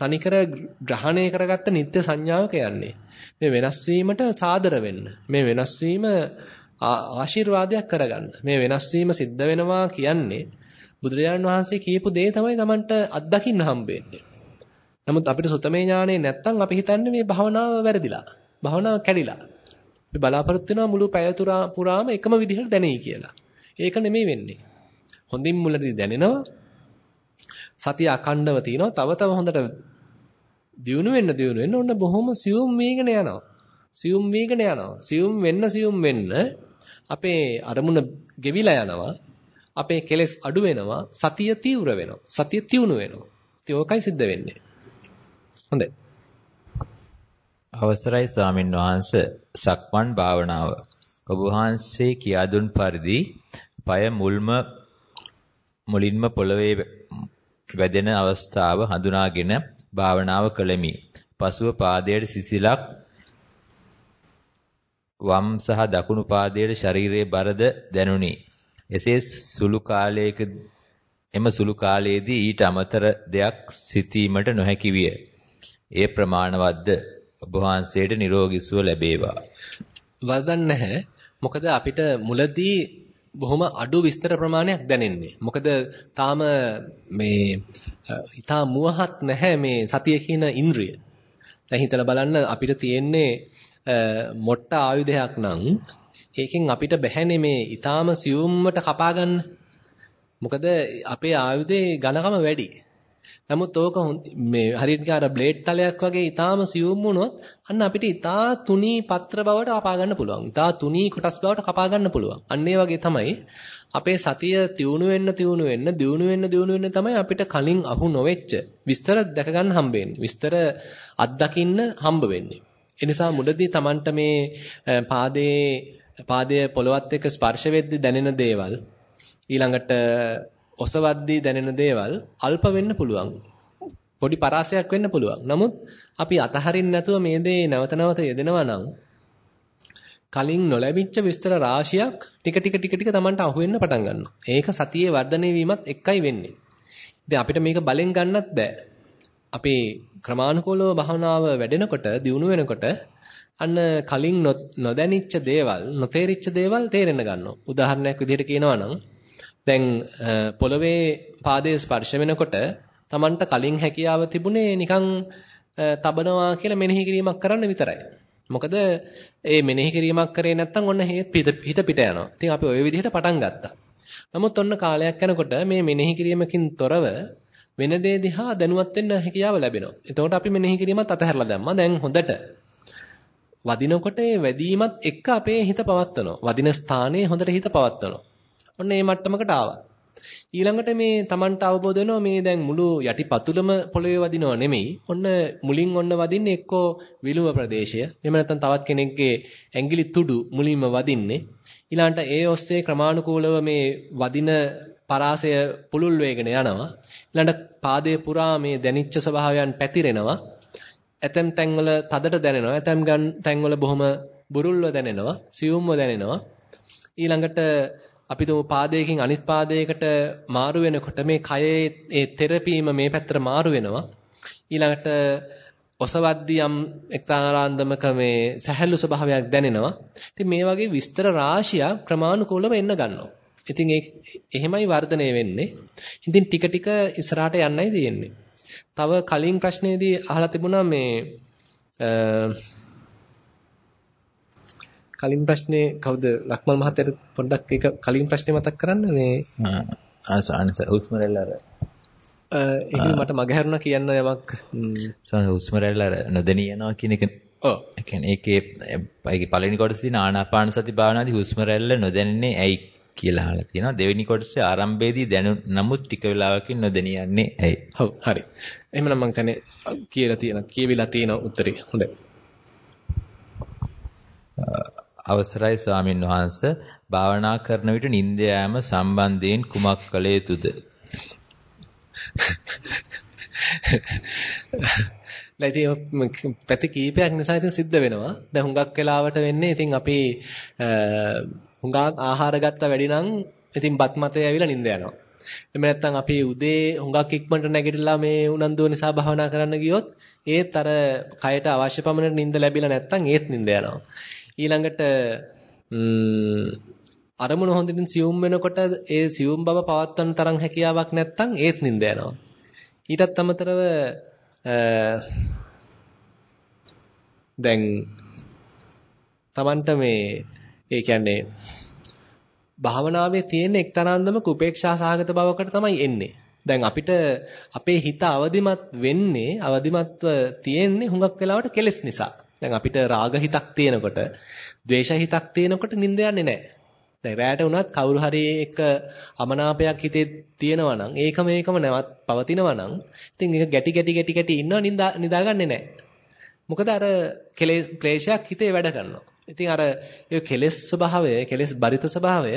තනිකර ග්‍රහණය කරගත්ත නිත්‍ය සංඥාවක යන්නේ. මේ වෙනස් වීමට සාදර වෙන්න. මේ වෙනස් වීම ආශිර්වාදයක් කරගන්න. මේ වෙනස් වීම සිද්ධ වෙනවා කියන්නේ බුදුරජාණන් වහන්සේ කියපු දේ තමයි Tamanට අත්දකින්න හම්බෙන්නේ. නමුත් අපිට සුතමේ ඥානෙ නැත්තම් අපි හිතන්නේ මේ භවනාව වැරදිලා. භවනාව කැඩිලා. අපි බලාපොරොත්තු වෙනවා මුළු පැය පුරාම එකම විදිහට දැනෙයි කියලා. ඒක නෙමෙයි වෙන්නේ. හොඳින් මුලදී දැනෙනවා. සතිය අඛණ්ඩව තිනවා. තව තව හොඳට දියුණු වෙන්න දියුණු වෙන්න ඔන්න බොහොම සියුම් වේගන යනවා. සියුම් වේගන යනවා. සියුම් වෙන්න සියුම් වෙන්න අපේ අරමුණ ගෙවිලා යනවා. අපේ කෙලෙස් අඩු වෙනවා. සතිය තීව්‍ර වෙනවා. සතිය තියුණු වෙනවා. ඉතින් ඕකයි සිද්ධ වෙන්නේ. හොඳයි. අවසරයි ස්වාමින් වහන්සේ සක්මන් භාවනාව ඔබ වහන්සේ කියා දුන් පරිදි পায় මුල්ම මුලින්ම පොළවේ වැදෙන අවස්ථාව හඳුනාගෙන භාවනාව කළෙමි. පසුව පාදයට සිසිලක් වම් සහ දකුණු පාදයේ ශරීරයේ බරද දැනුනි. එසේ සුළු කාලයක එම සුළු කාලයේදී ඊට අමතර දෙයක් සිතීමට නොහැකි විය. ඒ ප්‍රමාණවත්ද ඔබ වහන්සේට නිරෝගී සුව ලැබේවා. වදන් නැහැ. මොකද අපිට මුලදී බොහොම අඩු විස්තර ප්‍රමාණයක් දැනෙන්නේ. මොකද තාම මේ ඊටා මුවහත් නැහැ මේ සතිය කියන ඉන්ද්‍රිය. දැන් හිතලා බලන්න අපිට තියෙන්නේ මොට්ට ආයුධයක් නම් ඒකෙන් අපිට බැහැනේ මේ ඊටාම සියුම්වට කපා ගන්න. මොකද අපේ ආයුධේ ඝනකම වැඩි. නමුත් ඕක මේ හරියට අර බ්ලේඩ් තලයක් වගේ ඊටාම සියුම් වුණොත් අන්න අපිට ඊටා තුනී පත්‍ර බවට කපා ගන්න පුළුවන්. ඊටා තුනී කොටස් බවට කපා ගන්න පුළුවන්. අන්න ඒ වගේ තමයි අපේ සතිය තියුණු වෙන්න තියුණු වෙන්න දියුණු වෙන්න දියුණු වෙන්න තමයි අපිට කලින් අහු නොවෙච්ච විස්තර දැක ගන්න හම්බෙන්නේ. විස්තර අත්දකින්න හම්බ වෙන්නේ. ඒ නිසා මුලදී Tamanට මේ පාදයේ පාදයේ පොළවත් එක්ක ස්පර්ශ වෙද්දී දැනෙන දේවල් ඊළඟට ඔසවද්දී දැනෙන දේවල් අල්ප වෙන්න පුළුවන්. පොඩි පරාසයක් වෙන්න පුළුවන්. නමුත් අපි අතහරින්න නැතුව මේ දේ නැවත නැවත යෙදෙනවා නම් කලින් නොලැබිච්ච විස්තර රාශියක් ටික ටික ටික ටික Tamanට අහු වෙන්න පටන් ගන්නවා. ඒක සතියේ වර්ධනය වීමත් එක්කයි වෙන්නේ. ඉතින් අපිට මේක බලෙන් ගන්නත් බෑ. අපි ක්‍රමානුකූලව භාවනාව වැඩෙනකොට, දියුණු වෙනකොට අන්න කලින් නොදැනිච්ච දේවල්, නොතේරිච්ච දේවල් තේරෙන්න ගන්නවා. උදාහරණයක් විදිහට කියනවා නම් දැන් පොළවේ පාදයේ ස්පර්ශ වෙනකොට Tamanට කලින් හැකියාව තිබුණේ නිකන් තබනවා කියලා මෙනෙහි කිරීමක් කරන්න විතරයි. මොකද ඒ මෙනෙහි කිරීමක් කරේ නැත්නම් ඔන්න හිත පිට යනවා. ඉතින් අපි ওই විදිහට පටන් ගත්තා. නමුත් ඔන්න කාලයක් යනකොට මේ මෙනෙහි කිරීමකින් තොරව වෙන දේ දිහා දැනුවත් වෙන්න හැකියාව ලැබෙනවා. එතකොට අපි මෙනෙහි කිරීමත් අතහැරලා දැම්මා. දැන් හොඳට වදිනකොට ඒ වැදීමත් එක්ක අපේ හිත පවත්වනවා. වදින ස්ථානයේ හොඳට හිත පවත්වනවා. ඔන්න මේ මට්ටමකට ආවා. ඊළඟට මේ Tamanට අවබෝධ වෙනවා මේ දැන් මුළු යටිපතුලම පොළවේ වදිනව නෙමෙයි. ඔන්න මුලින් ඔන්න වදින්නේ එක්කෝ විලුව ප්‍රදේශය. එහෙම නැත්නම් තවත් කෙනෙක්ගේ ඇඟිලි තුඩු මුලින්ම වදින්නේ. ඊළඟට ඒ ඔස්සේ ක්‍රමානුකූලව මේ වදින පරාසය පුළුල් වේගන යනවා. ඊළඟට පාදයේ පුරා මේ දැනිච්ච ස්වභාවයන් පැතිරෙනවා. ඇතැම් තැන්වල තදට දැනෙනවා. ඇතැම් තැන්වල බොහොම බුරුල්ව දැනෙනවා. සියුම්ව දැනෙනවා. ඊළඟට අපි තුමු පාදයකින් අනිත් පාදයකට මාරු වෙනකොට මේ කයේ ඒ තෙරපීම මේ පැත්තට මාරු වෙනවා. ඊළඟට ඔසවද්දී යම් එක්තරාන්දමක මේ සැහැල්ලු ස්වභාවයක් දැනෙනවා. ඉතින් මේ වගේ විස්තර රාශියක් ක්‍රමානුකූලව එන්න ගන්නවා. ඉතින් ඒ එහෙමයි වර්ධනය වෙන්නේ. ඉතින් ටික ටික ඉස්සරහට යන්නයි තියෙන්නේ. තව කලින් ප්‍රශ්නේදී අහලා තිබුණා මේ කලින් ප්‍රශ්නේ කවුද ලක්මල් මහත්තයාට පොඩ්ඩක් ඒක කලින් ප්‍රශ්නේ මතක් කරන්න? මේ ආසානස හුස්ම රැල්ල අර. ඒක මට මගහැරුණා කියන්න යමක්. සම හුස්ම රැල්ල අර නොදෙනී යනවා කියන එක. ඔව්. ඒ කියන්නේ ඒකේ ඒකේ පළවෙනි කොටසේ ආනාපාන සති භාවනාදී හුස්ම රැල්ල නොදැනෙන්නේ ඇයි කියලා අහලා තියෙනවා. දෙවෙනි කොටසේ ආරම්භයේදී දැනු නමුත් ටික වෙලාවකින් නොදෙනී යන්නේ ඇයි? ඔව් හරි. එහෙනම් මම කියන්නේ කියලා තියෙන කියවිලා තියෙන උත්තරේ. හොඳයි අවසරයි ස්වාමින් වහන්ස භාවනා කරන විට නිින්ද යාම සම්බන්ධයෙන් කුමක් කළ යුතුද? නැති පැති කීපයක් නිසා ඉතින් සිද්ධ වෙනවා. දැන් හුඟක් වෙලාවට වෙන්නේ ඉතින් අපි හුඟක් ආහාර ගත්ත වැඩි නම් ඉතින් බත් මතේ ඇවිල්ලා නිින්ද යනවා. එහෙම නැත්නම් අපි උදේ හුඟක් ඉක්මනට නැගිටලා මේ උනන්දුව නිසා භාවනා කරන්න ගියොත් ඒත් අර කයට අවශ්‍ය පමණ නිින්ද ලැබිලා නැත්නම් ඒත් නිින්ද යනවා. ඊළඟට අරමුණ හොඳින් සියුම් වෙනකොට ඒ සියුම් බව පවත්වන්න තරම් හැකියාවක් නැත්නම් ඒත් නිින්ද යනවා. ඊටත් අමතරව දැන් Tamanට මේ ඒ කියන්නේ භාවනාවේ තියෙන එක්තරාන්දමක උපේක්ෂා සහගත බවකට තමයි එන්නේ. දැන් අපිට අපේ හිත අවදිමත් වෙන්නේ අවදිමත්ව තියෙන්නේ හුඟක් වෙලාවට කෙලස් නිසා. දැන් අපිට රාග හිතක් තියෙනකොට, ද්වේෂ හිතක් තියෙනකොට නිින්ද යන්නේ නැහැ. දැන් රැයට උනත් කවුරු හරි එක අමනාපයක් හිතේ තියෙනවා නම් ඒක මේකම නැවත් පවතිනවා නම් ඉතින් ඒක ගැටි ගැටි ගැටි ගැටි ඉන්නව නිදාගන්නේ නැහැ. මොකද අර ක්ලේශයක් හිතේ වැඩ කරනවා. ඉතින් අර ඒ කෙලෙස් ස්වභාවය, කෙලෙස් බරිත ස්වභාවය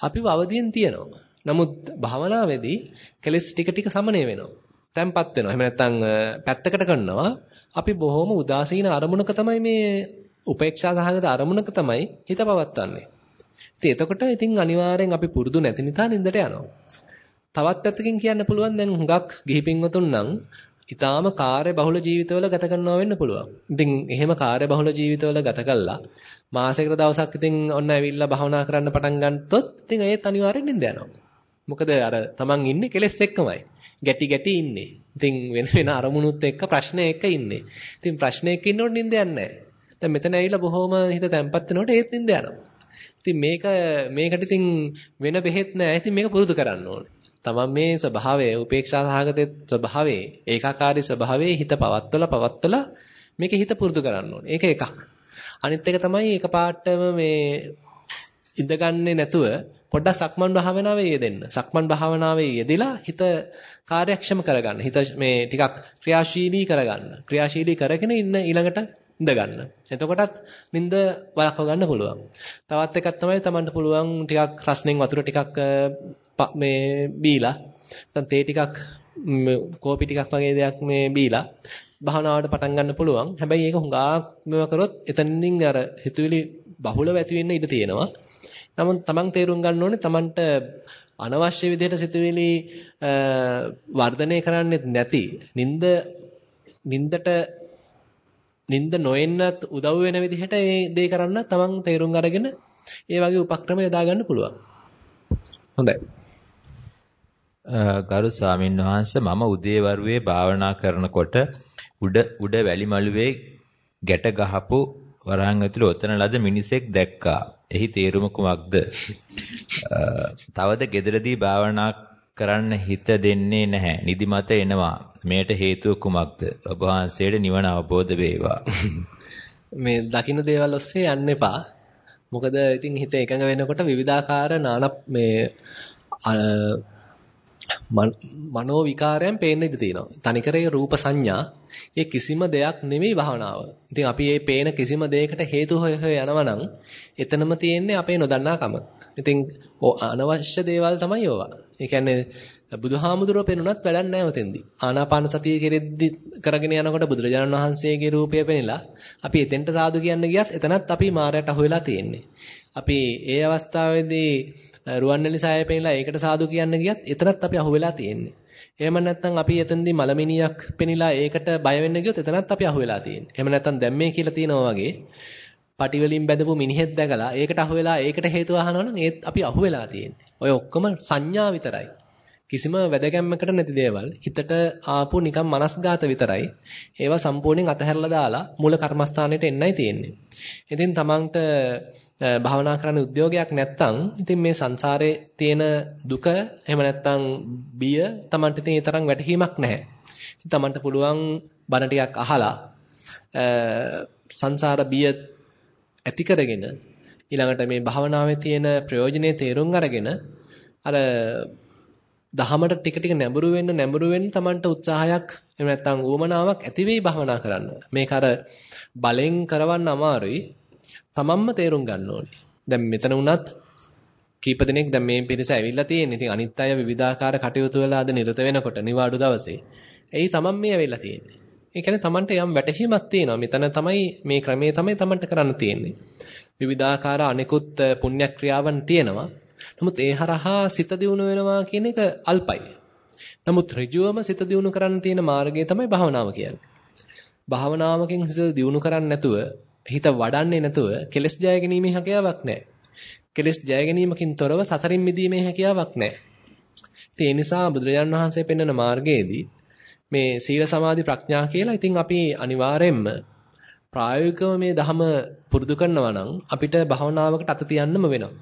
අපිව අවදියෙන් තියනවා. නමුත් භාවනාවේදී කෙලෙස් ටික ටික සමනය වෙනවා. තැම්පත් වෙනවා. එහෙම නැත්නම් පැත්තකට කරනවා. අපි බොහොම උදාසීන අරමුණක තමයි මේ උපේක්ෂා සහගත අරමුණක තමයි හිත පවත්වන්නේ. ඉතින් එතකොට ඉතින් අනිවාර්යෙන් අපි පුරුදු නැති නිසා නින්දට යනවා. තවත් පැත්තකින් කියන්න පුළුවන් දැන් හුඟක් ගිහි පින්වතුන් නම් ඊටාම කාර්ය බහුල ජීවිතවල ගත කරනවා වෙන්න පුළුවන්. ඉතින් එහෙම කාර්ය බහුල ජීවිතවල ගත කළා මාසයකට දවසක් ඉතින් ඔන්න ඇවිල්ලා භාවනා කරන්න පටන් ගන්නතොත් ඉතින් ඒත් අනිවාර්යෙන් නින්ද යනවා. මොකද අර තමන් ඉන්නේ කෙලස් එක්කමයි. ගැටි ගැටි ඉන්නේ. ඉතින් වෙන වෙන අරමුණුත් එක්ක ප්‍රශ්න එක්ක ඉන්නේ. ඉතින් ප්‍රශ්න එක්ක ඉන්නකොට නින්ද යන්නේ නැහැ. දැන් මෙතන ඇවිල්ලා බොහොම හිත තැම්පත් වෙනකොට ඒත් නින්ද යනවා. ඉතින් මේක මේකට ඉතින් වෙන බෙහෙත් නැහැ. ඉතින් මේක පුරුදු කරන්න ඕනේ. තමන් මේ ස්වභාවය උපේක්ෂා සහගත ස්වභාවයේ ඒකාකාරී ස්වභාවයේ හිත පවත්වලා පවත්වලා මේක හිත පුරුදු කරන්න ඕනේ. ඒක එකක්. අනිත් එක තමයි එකපාරටම මේ ඉඳගන්නේ නැතුව පොඩ්ඩක් සක්මන් භාවනාවේ යෙදෙන්න. සක්මන් භාවනාවේ යෙදিলা හිත කාර්යක්ෂම කරගන්න. හිත මේ ටිකක් ක්‍රියාශීලී කරගන්න. ක්‍රියාශීලී කරගෙන ඉන්න ඊළඟට ඉඳ ගන්න. එතකොටත් නිින්ද වළක්ව ගන්න පුළුවන්. තවත් එකක් තමයි Tamanට පුළුවන් ටිකක් රස්නෙන් වතුර ටිකක් මේ බීලා නැත්නම් තේ ටිකක් කෝපි ටිකක් වගේ දෙයක් මේ බීලා භාවනාවට පටන් ගන්න පුළුවන්. හැබැයි ඒක හුඟක් මෙව කරොත් එතනින් අර හිතුවිලි බහුලව ඇති වෙන්න ඉඩ තියෙනවා. නමුත් තමන් තේරුම් ගන්න ඕනේ තමන්ට අනවශ්‍ය විදිහට සිතුවිලි වර්ධනය කරන්නේ නැති නින්ද නින්දට නින්ද නොයෙන්නත් උදව් වෙන විදිහට මේ දේ කරන්න තමන් තේරුම් අරගෙන ඒ වගේ උපක්‍රම යොදා ගන්න පුළුවන්. හොඳයි. ගරු ස්වාමීන් වහන්ස මම උදේවරුවේ භාවනා කරනකොට උඩ උඩ වැලි මළුවේ ගැට ගහපු වරහන් ඇතුළේ ඔතන ලද මිනිසෙක් දැක්කා. එහි තේරුම කුමක්ද? තවද gederදී භාවනා කරන්න හිත දෙන්නේ නැහැ. නිදිමත එනවා. මේට හේතුව කුමක්ද? ඔබ වහන්සේට නිවන අවබෝධ වේවා. මේ දකින්න දේවල් ඔස්සේ යන්න එපා. මොකද ඉතින් හිත එකඟ වෙනකොට විවිධාකාර නාන මේ මනෝ විකාරයන් පේන්න ඉඩ තියෙනවා. තනිකරේ රූප සංඥා ඒ කිසිම දෙයක් නෙමෙයි භවනාව. ඉතින් අපි මේ පේන කිසිම දෙයකට හේතු හොය හොය යනවා නම් එතනම තියෙන්නේ අපේ නොදන්නාකම. ඉතින් අනවශ්‍ය දේවල් තමයි ඕවා. ඒ කියන්නේ බුදුහාමුදුරුවෝ පෙනුනත් වැඩක් නැහැ උතෙන්දී. ආනාපාන සතිය කෙරෙද්දි කරගෙන යනකොට බුදුරජාණන් වහන්සේගේ රූපය පෙනිලා අපි එතෙන්ට සාදු කියන්න ගියත් එතනත් අපි මායයට අහුවෙලා තියෙන්නේ. අපි ඒ අවස්ථාවේදී රුවන්වැලි සෑය පෙනිලා ඒකට සාදු කියන්න ගියත් එතනත් අපි අහුවෙලා තියෙන්නේ. එහෙම නැත්නම් අපි එතනදී මලමිනියක් පෙනිලා ඒකට බය වෙන්න ගියොත් එතනත් අපි අහුවෙලා තියෙන්නේ. එහෙම නැත්නම් දැන් මේ කියලා තියෙනවා වගේ පටි වලින් බැඳපු මිනිහෙක් දැකලා ඒකට අහුවෙලා ඒකට හේතුව අහනවනම් ඒත් අපි අහුවෙලා තියෙන්නේ. ඔය ඔක්කොම සංඥා විතරයි. කිසිම වැදගැම්මකට නැති දේවල් හිතට ආපු නිකන් මනස්ගත විතරයි. ඒවා සම්පූර්ණයෙන් අතහැරලා දාලා මූල කර්මස්ථානෙට එන්නයි තියෙන්නේ. ඉතින් තමන්ට භාවනා කරන්න උද්‍යෝගයක් නැත්තම් ඉතින් මේ සංසාරේ තියෙන දුක එහෙම නැත්තම් බිය Tamanට ඉතින් ඒ තරම් වැටහීමක් නැහැ. ඉතින් Tamanට පුළුවන් බණ ටිකක් අහලා සංසාර බිය ඇති කරගෙන ඊළඟට මේ භාවනාවේ තියෙන ප්‍රයෝජනේ තේරුම් අරගෙන අර දහමට ටික ටික නැඹුරු වෙන්න නැඹුරු වෙන්න Tamanට උත්සාහයක් එහෙම නැත්තම් ඌමනාවක් ඇති වෙයි භාවනා කරන්න. මේක අර බලෙන් කරවන්න අමාරුයි. තමන්ම තේරුම් ගන්න ඕනේ. දැන් මෙතන වුණත් කීප දිනක් දැන් මේ පිරිස ඇවිල්ලා තියෙන්නේ. ඉතින් අනිත් අය විවිධාකාර කටයුතු වල අද නිරත වෙනකොට නිවාඩු දවසේ. එයි තමන් මේ ඇවිල්ලා තියෙන්නේ. ඒ කියන්නේ තමන්ට යම් වැටහීමක් තියෙනවා. මෙතන තමයි මේ ක්‍රමයේ තමයි තමන්ට කරන්න තියෙන්නේ. විවිධාකාර අනිකුත් පුණ්‍ය ක්‍රියාවන් තියෙනවා. නමුත් ඒ හරහා සිත දියුණු වෙනවා කියන එක අල්පයි. නමුත් ඍජුවම සිත දියුණු කරන්න තියෙන මාර්ගය තමයි භාවනාව කියන්නේ. භාවනාවකින් සිත දියුණු කරන්නේ නැතුව හිත වඩන්නේ නැතුව කෙලස් ජය ගැනීමේ හැකියාවක් නැහැ. කෙලස් ජය ගැනීමකින් තොරව සසරින් මිදීමේ හැකියාවක් නැහැ. ඒ නිසා බුදුරජාණන් වහන්සේ පෙන්වන මාර්ගයේදී මේ සීල සමාධි ප්‍රඥා කියලා ඉතින් අපි අනිවාර්යයෙන්ම ප්‍රායෝගිකව මේ ධම පුරුදු කරනවා නම් අපිට භවනාවකට අත තියන්නම වෙනවා.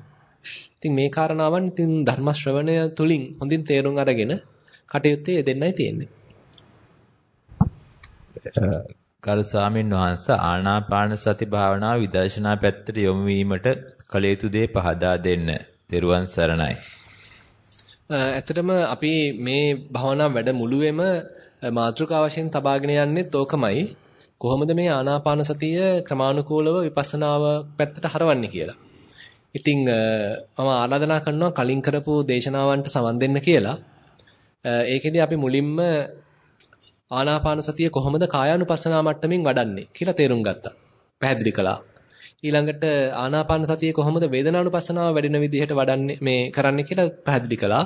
ඉතින් මේ කාරණාවන් ඉතින් ධර්ම ශ්‍රවණය තුලින් හොඳින් තේරුම් අරගෙන කටයුත්තේ යෙදෙන්නයි තියෙන්නේ. කරු ස්වාමීන් වහන්සේ ආනාපාන සති භාවනාව විදර්ශනා පැත්තට යොමු වීමට කළ යුතු දේ පහදා දෙන්න. තෙරුවන් සරණයි. ඇත්තටම අපි මේ භාවනා වැඩ මුලුවේම මාතෘකා වශයෙන් තබාගෙන යන්නේත් ඕකමයි. කොහොමද මේ ආනාපාන සතිය ක්‍රමානුකූලව විපස්සනාව පැත්තට හරවන්නේ කියලා. ඉතින් මම ආරාධනා කරනවා කලින් කරපු දේශනාවන්ට සමන් දෙන්න කියලා. ඒකෙදි අපි මුලින්ම ආනාපාන සතිය කොහොමද කායානුපස්සනා මට්ටමින් වඩන්නේ කියලා තේරුම් ගත්තා. පැහැදිලි කළා. ඊළඟට ආනාපාන සතිය කොහොමද වේදනානුපස්සනාව වැඩෙන විදිහට වඩන්නේ මේ කරන්නේ කියලා පැහැදිලි කළා.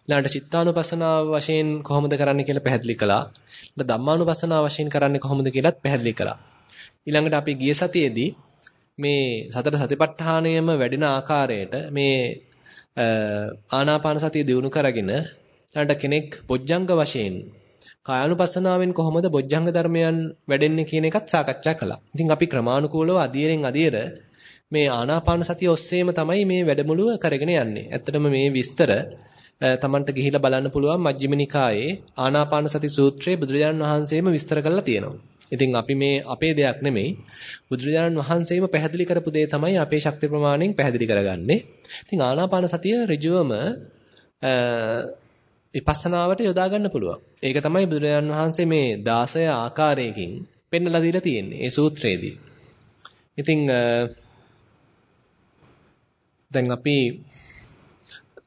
ඊළඟට චිත්තානුපස්සනාව වශයෙන් කොහොමද කරන්නේ කියලා පැහැදිලි කළා. ඊළඟ ධම්මානුපස්සනාව වශයෙන් කරන්නේ කොහොමද කියලාත් පැහැදිලි කළා. ඊළඟට අපි ගිය සතියේදී මේ සතර සතිපට්ඨානයම වැඩෙන ආකාරයට මේ ආනාපාන සතිය දිනු කරගෙන ඊළඟට කෙනෙක් පොජ්ජංග වශයෙන් කායානුපස්සනාවෙන් කොහොමද බොජ්ජංග ධර්මයන් වැඩෙන්නේ කියන එකත් සාකච්ඡා කළා. ඉතින් අපි ක්‍රමානුකූලව අධීරෙන් අධීර මේ ආනාපාන සතිය ඔස්සේම තමයි මේ වැඩමුළුව කරගෙන යන්නේ. ඇත්තටම මේ විස්තර තමන්ට ගිහිලා බලන්න පුළුවන් මජ්ක්‍ධිම නිකායේ ආනාපාන සති සූත්‍රයේ බුදුරජාණන් වහන්සේම විස්තර කරලා තියෙනවා. ඉතින් අපි මේ අපේ දෙයක් නෙමෙයි බුදුරජාණන් වහන්සේම පැහැදිලි කරපු දේ තමයි අපේ ශක්ති ප්‍රමාණයෙන් පැහැදිලි කරගන්නේ. ඉතින් ආනාපාන සතිය ඍජුවම විපස්සනාවට යොදා ගන්න පුළුවන්. ඒක තමයි බුදුරජාන් වහන්සේ මේ 16 ආකාරයකින් පෙන්වලා දීලා තියෙන්නේ ඒ සූත්‍රයේදී. ඉතින් දැන් අපි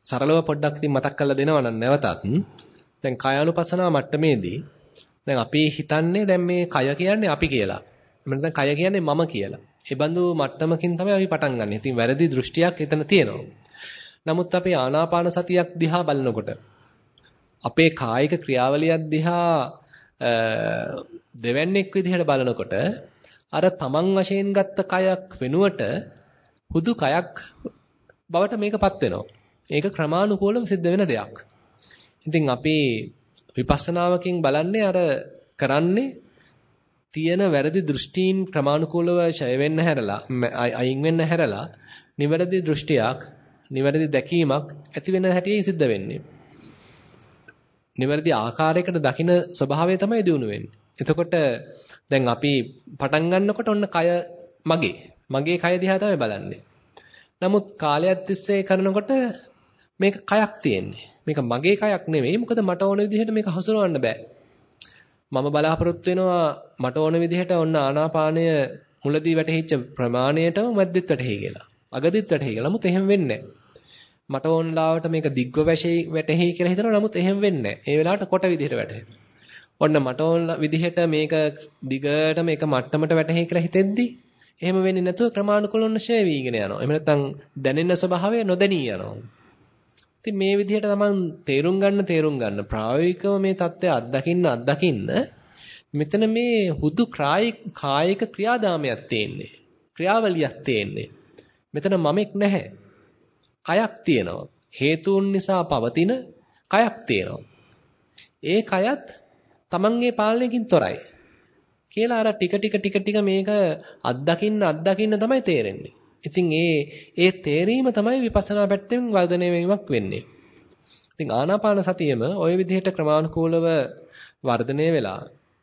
සරලව පොඩ්ඩක් ඉතින් මතක් කරලා දෙනවා නම් නැවතත් දැන් කායානුපස්සනා මට්ටමේදී දැන් අපි හිතන්නේ දැන් මේ කය කියන්නේ අපි කියලා. එමෙන්න දැන් කය කියන්නේ මම කියලා. ඒ බඳු මට්ටමකින් තමයි අපි පටන් ගන්න. ඉතින් වැරදි දෘෂ්ටියක් එතන තියෙනවා. නමුත් අපි ආනාපාන සතියක් දිහා බලනකොට අපේ කායික ක්‍රියාවලියක් දිහා දෙවන්නේක් විදිහට බලනකොට අර තමන් වශයෙන් ගත්ත කයක් වෙනුවට හුදු කයක් බවට මේකපත් වෙනවා. ඒක ක්‍රමානුකූලව සිද්ධ වෙන දෙයක්. ඉතින් අපි විපස්සනාවකින් බලන්නේ අර කරන්නේ තියෙන වැරදි දෘෂ්ටීන් ක්‍රමානුකූලව ඡය වෙන්න හැරලා අයින් වෙන්න හැරලා නිවැරදි දෘෂ්ටියක් නිවැරදි දැකීමක් ඇති වෙන හැටි සිද්ධ වෙන්නේ. නිවැරදි ආකාරයකට දකින ස්වභාවය තමයි දිනු වෙන්නේ. එතකොට දැන් අපි පටන් ගන්නකොට ඔන්න කය මගේ. මගේ කය දිහා තමයි බලන්නේ. නමුත් කාලයක් තිස්සේ කරනකොට මේක කයක් තියෙන්නේ. මේක මගේ කයක් නෙවෙයි. මොකද මට ඕන විදිහට මේක හසුරවන්න බෑ. මම බලාපොරොත්තු වෙනවා මට ඕන විදිහට ඔන්න ආනාපානය මුලදී වැටහිච්ච ප්‍රමාණයටම මැද්දෙත් වැටහි කියලා. අගදිත් වැටහි කියලා. නමුත් එහෙම වෙන්නේ නැහැ. මට ඕන ලාවට මේක දිග්ව වැෂේ වැටෙහි කියලා හිතනවා නමුත් එහෙම වෙන්නේ ඒ වෙලාවට කොට විදිහට වැටෙනවා. ඔන්න මට ඕන විදිහට මේක දිගට මේක මට්ටමට වැටෙහි කියලා හිතෙද්දි එහෙම වෙන්නේ නැතුව ක්‍රමානුකූලව ඔන්න ෂේ වීගෙන යනවා. එහෙම නැත්නම් දැනෙන ස්වභාවය නොදැනී යනවා. ඉතින් මේ විදිහට තමන් තේරුම් ගන්න තේරුම් ගන්න ප්‍රායෝගිකව මේ தත්ත්වය අත්දකින්න අත්දකින්න මෙතන මේ හුදු කායික ක්‍රියාදාමයක් තියෙන්නේ. ක්‍රියාවලියක් තියෙන්නේ. මෙතන මමෙක් නැහැ. කයක් තියෙනවා. හේතුන් නිසා පවතින කයක් තියෙනවා. ඒ කයත් තමන්ගේ පාලනයකින් තොරයි. කියලා අර ටික ටික ටික ටික මේක අත්දකින්න අත්දකින්න තමයි තේරෙන්නේ. ඉතින් ඒ ඒ තේරීම තමයි විපස්සනා පැත්තෙන් වර්ධනය වීමක් වෙන්නේ. ඉතින් ආනාපාන සතියෙම ওই විදිහට ක්‍රමානුකූලව වර්ධනය වෙලා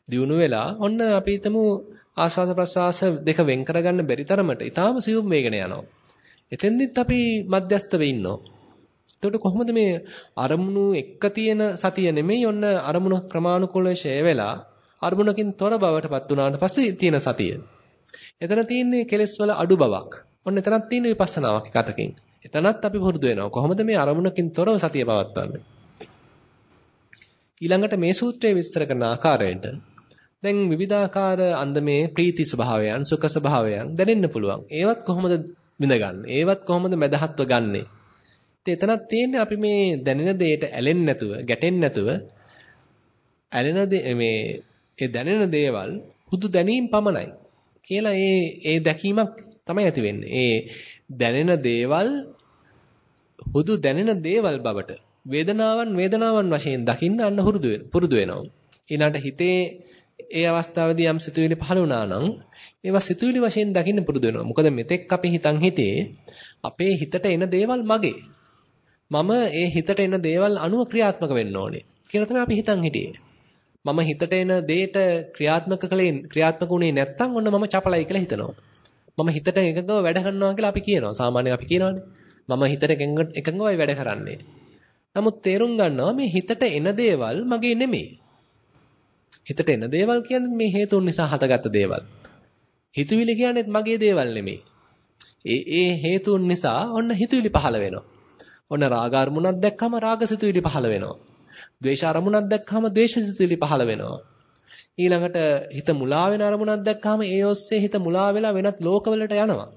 දියුණු වෙලා ඔන්න අපි හිතමු ආස්වාද ප්‍රසආස දෙක වෙන් කරගන්න බැරි තරමට ඊටාම සියුම් වේගන යනවා. එතෙන්දිත් අපි මධ්‍යස්තව ඉන්නවා. එතකොට කොහොමද මේ අරමුණු එක්ක තියෙන සතිය නෙමෙයි ඔන්න අරමුණු ක්‍රමානුකූලව ෂය වෙලා අරමුණකින් තොර බවටපත් වුණාට පස්සේ තියෙන සතිය. එතන තියෙන්නේ කෙලෙස් වල අඩු බවක්. ඔන්න එතනක් තියෙන විපස්සනාවක් එකතකින්. එතනත් අපි පුරුදු වෙනවා. කොහොමද මේ අරමුණකින් තොරව සතිය පවත්වන්නේ? ඊළඟට මේ සූත්‍රයේ විස්තර කරන ආකාරයට දැන් විවිධාකාර අන්දමේ ප්‍රීති ස්වභාවයන් සුඛ ස්වභාවයන් දැනෙන්න පුළුවන්. ඒවත් කොහොමද විඳගන්නේ. ඒවත් කොහොමද මැදහත්ව ගන්නෙ. ඉතින් එතනක් තියෙන්නේ අපි මේ දැනෙන දෙයට ඇලෙන්නේ නැතුව, ගැටෙන්නේ නැතුව ඇලෙන මේ ඒ දැනෙන දේවල් හුදු දැනීම පමණයි කියලා ඒ ඒ දැකීමක් තමයි ඇති වෙන්නේ. ඒ දැනෙන දේවල් හුදු දැනෙන දේවල් බවට වේදනාවන් වේදනාවන් වශයෙන් දකින්න අන්න හුරුදු පුරුදු වෙනවා. ඊළඟට හිතේ ඒ අවස්ථාවේදී යම් සිතුවිලි පහළ වුණා නම් ඒවා සිතුවිලි වශයෙන් දකින්න පුරුදු වෙනවා. මොකද මෙතෙක් අපි හිතන් හිටියේ අපේ හිතට එන දේවල් මගේ. මම ඒ හිතට එන දේවල් අනුව ක්‍රියාත්මක වෙන්න ඕනේ කියලා තමයි අපි හිතන් හිටියේ. මම හිතට එන දේට ක්‍රියාත්මක කලේ ක්‍රියාත්මක උනේ නැත්තම් ඔන්න මම චපලයි කියලා හිතනවා. මම හිතට එකඟව වැඩ කරනවා කියලා අපි කියනවා. සාමාන්‍යයෙන් අපි කියනවානේ. මම හිතට එකඟවයි වැඩ කරන්නේ. නමුත් තේරුම් ගන්නවා මේ හිතට එන දේවල් මගේ නෙමෙයි. හිතට එන දේවල් කියන්නේ මේ හේතුන් නිසා හටගත්ත දේවල්. හිතුවිලි කියන්නේත් මගේ දේවල් නෙමෙයි. ඒ ඒ හේතුන් නිසා ඔන්න හිතුවිලි පහළ වෙනවා. ඔන්න රාග අරමුණක් දැක්කම රාගසිතුවිලි පහළ වෙනවා. ද්වේෂ අරමුණක් දැක්කම ද්වේෂසිතුවිලි පහළ වෙනවා. ඊළඟට හිත මුලා වෙන අරමුණක් දැක්කම ඒ ඔස්සේ හිත මුලා වෙලා වෙනත් ලෝකවලට යනවා.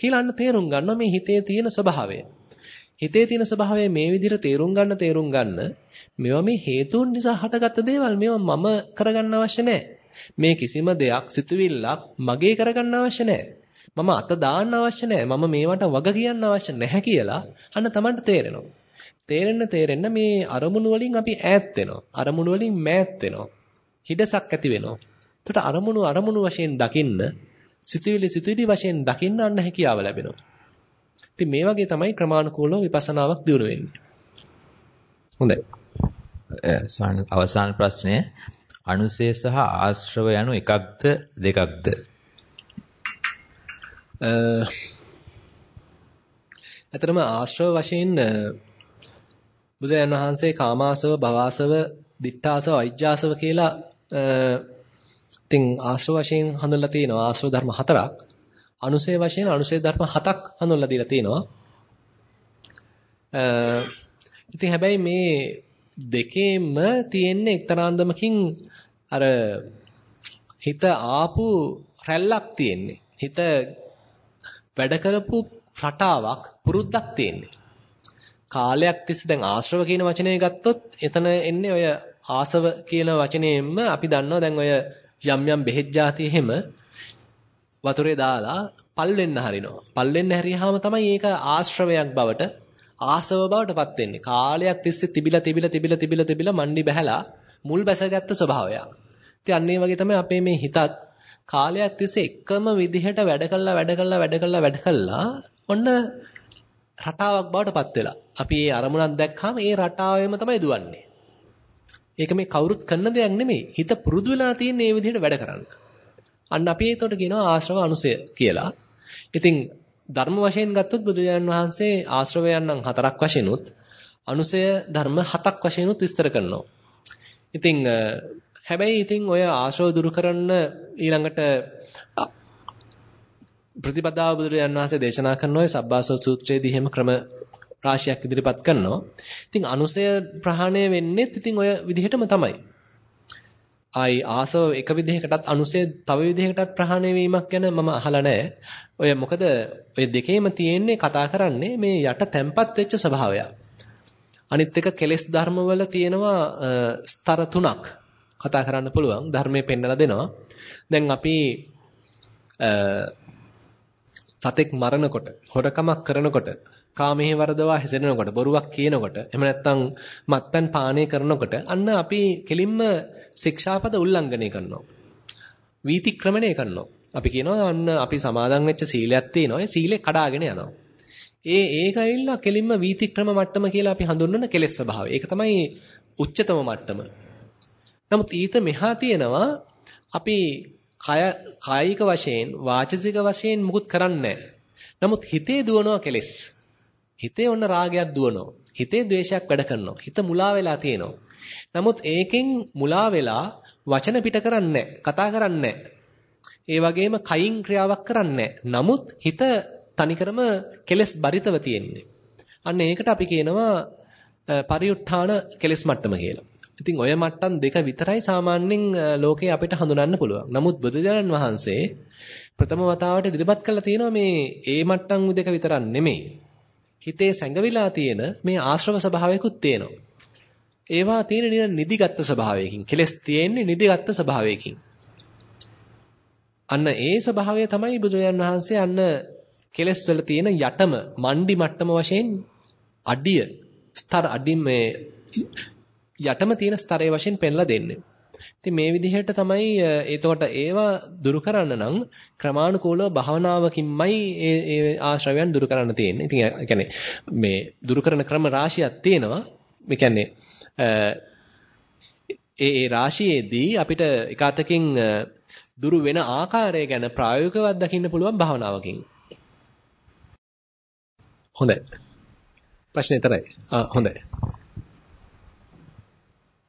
කියලා අන්න තේරුම් ගන්නවා මේ හිතේ තියෙන ස්වභාවය. හිතේ තියෙන ස්වභාවය මේ විදිහට තේරුම් ගන්න තේරුම් ගන්න මේවා මේ හේතුන් නිසා හටගත්ත දේවල් මේවා මම කරගන්න අවශ්‍ය නැහැ. මේ කිසිම දෙයක් සිතුවිල්ලක් මගේ කරගන්න අවශ්‍ය නැහැ. මම අත දාන්න අවශ්‍ය නැහැ. මම මේවට වග කියන්න අවශ්‍ය නැහැ කියලා අන්න Tamanට තේරෙනවා. තේරෙන්න තේරෙන්න මේ අරමුණු වලින් අපි ඈත් වෙනවා. අරමුණු වලින් මෑත් වෙනවා. හිඩසක් ඇති වෙනවා. එතකොට අරමුණු අරමුණු වශයෙන් දකින්න සිතුවිලි සිතුවිලි වශයෙන් දකින්න අන්න හැකියාව ලැබෙනවා. ඉතින් මේ වගේ තමයි ක්‍රමානුකූලව විපස්සනාවක් දියුණු වෙන්නේ. හොඳයි. අවසාන ප්‍රශ්නය අනුසය සහ ආශ්‍රව යනු එකක්ද දෙකක්ද? අතරම ආශ්‍රව වශයෙන් බුදුරජාණන් වහන්සේ කාමාසව භවාසව දිඨාසව අවිජ්ජාසව කියලා ඉතින් ආශ්‍රව වශයෙන් හඳුන්ලා තියෙනවා ආශ්‍රව ධර්ම හතරක් අනුසය වශයෙන් අනුසය ධර්ම හතක් හඳුන්ලා දීලා තියෙනවා ඉතින් හැබැයි මේ දෙකේම තියෙන්නේ එක්තරාන්දමකින් අර හිත ආපු රැල්ලක් තියෙන්නේ හිත වැඩ කරපු රටාවක් පුරුද්දක් තියෙන්නේ කාලයක් තිස්සේ දැන් ආශ්‍රව කියන වචනේ ගත්තොත් එතන එන්නේ ඔය ආසව කියන වචනයෙන්ම අපි දන්නවා දැන් ඔය යම් යම් බෙහෙත් ಜಾති එහෙම වතුරේ දාලා පල් වෙන්න හරිනවා. පල් වෙන්න හැරියාම තමයි ඒක ආශ්‍රවයක් බවට ආසව බවට පත් වෙන්නේ. කාලයක් තිස්සේ තිබිලා තිබිලා තිබිලා තිබිලා තිබිලා මණ්ඩි බහැලා මුල් බැසගත්තු ස්වභාවයක්. ඉතින් අන්න ඒ වගේ තමයි අපේ මේ හිතත් කාලයක් තිස්සේ එකම විදිහට වැඩ කළා වැඩ කළා වැඩ කළා වැඩ කළා ඔන්න රටාවක් බවට පත් වෙලා. අපි මේ අරමුණක් දැක්කම ඒ රටාවෙම තමයි දුවන්නේ. ඒක මේ කවුරුත් කරන දෙයක් නෙමෙයි. හිත පුරුදු වෙලා තියෙන මේ විදිහට වැඩ කරන්න. අන්න අපි ඒකට කියනවා ආශ්‍රව අනුසය කියලා. ඉතින් ධර්ම වශයෙන් ගත්තොත් බුදුරජාන් වහන්සේ ආශ්‍රවයන් නම් හතරක් වශයෙන් උත් අනුසය ධර්ම හතක් වශයෙන් උත් විස්තර කරනවා. ඉතින් හැබැයි ඉතින් ඔය ආශ්‍රව දුරු කරන්න ඊළඟට ප්‍රතිපදාව බුදුරජාන් වහන්සේ දේශනා කරන ඔය සබ්බාසෝ සූත්‍රයේදී එහෙම ක්‍රම රාශියක් ඉදිරිපත් කරනවා. ඉතින් අනුසය ප්‍රහාණය වෙන්නේත් ඉතින් ඔය විදිහටම තමයි. ආයි ආසව එක විදිහකටත් අනුසය තව විදිහකටත් ප්‍රහාණය වීමක් ගැන මම අහලා නැහැ. ඔය මොකද ඔය දෙකේම තියෙන්නේ කතා කරන්නේ මේ යට තැම්පත් වෙච්ච ස්වභාවයක්. අනිත් එක කෙලෙස් ධර්මවල තියෙනවා ස්තර තුනක් කතා කරන්න පුළුවන්. ධර්මයේ පෙන්නලා දෙනවා. දැන් අපි සතෙක් මරනකොට, හොරකමක් කරනකොට, කාමයේ වරදවා හැසිරෙනකොට, බොරුවක් කියනකොට, එහෙම නැත්නම් මත්පැන් පානය කරනකොට අන්න අපි කෙලින්ම ශික්ෂාපද උල්ලංඝනය කරනවා. වීතික්‍රමණය කරනවා. අපි කියනවා අන්න අපි සමාදන් වෙච්ච සීලයක් තියෙනවා. ඒ සීලේ කඩාගෙන යනවා. ඒ ඒක ඇවිල්ලා කෙලින්ම වීතික්‍රම මට්ටම කියලා අපි හඳුන්වන කෙලෙස් ස්වභාවය. ඒක තමයි උච්චතම මට්ටම. නමුත් ඊට මෙහා තියෙනවා අපි කය කායික වශයෙන් වාචසික වශයෙන් මුකුත් කරන්නේ නමුත් හිතේ දුවනවා කෙලෙස්. හිතේ ඔන්න රාගයක් දුවනවා. හිතේ ද්වේෂයක් වැඩ කරනවා. හිත මුලා වෙලා තියෙනවා. නමුත් ඒකෙන් මුලා වෙලා වචන පිට කරන්නේ කතා කරන්නේ ඒ වගේම කයින් ක්‍රියාවක් කරන්නේ නමුත් හිත තනිකරම කෙලෙස් බරිතව තියෙන්නේ. අන්න ඒකට අපි කියනවා පරිඋත්ථාන කෙලෙස් මට්ටම කියලා. ඉතින් ඔය මට්ටම් දෙක විතරයි සාමාන්‍යයෙන් ලෝකේ අපිට හඳුනන්න පුළුවන්. නමුත් බුදුදහන් වහන්සේ ප්‍රථම වතාවට ඉදිරිපත් කළා තියෙනවා මේ ඒ මට්ටම් දෙක විතරක් නෙමෙයි. හිතේ සැඟවිලා තියෙන මේ ආශ්‍රව ස්වභාවයකුත් තියෙනවා. ඒවා තියෙන නිදිගත් ස්වභාවයකින්. කෙලස් තියෙන්නේ නිදිගත් ස්වභාවයකින්. අන්න ඒ ස්වභාවය තමයි බුදුරජාන් වහන්සේ අන්න කෙලස් වල තියෙන යටම මණ්ඩි මට්ටම වශයෙන් අඩිය ස්තර අඩි මේ යටම තියෙන ස්තරයේ වශයෙන් පෙන්ලා දෙන්නේ. ඉතින් මේ විදිහට තමයි එතකොට ඒවා දුරු කරන්න නම් ක්‍රමානුකූලව භාවනාවකින්මයි ඒ ඒ ආශ්‍රවයන් දුරු කරන්න තියෙන්නේ. ඉතින් ඒ කියන්නේ මේ දුරු කරන ක්‍රම රාශියක් තියෙනවා. ඒ කියන්නේ ඒ ඒ රාශියේදී අපිට එකතකින් දුරු වෙන ආකාරය ගැන ප්‍රායෝගිකව දකින්න පුළුවන් භාවනාවකින්. හොඳයි. ප්‍රශ්නේ තරයි. ආ හොඳයි.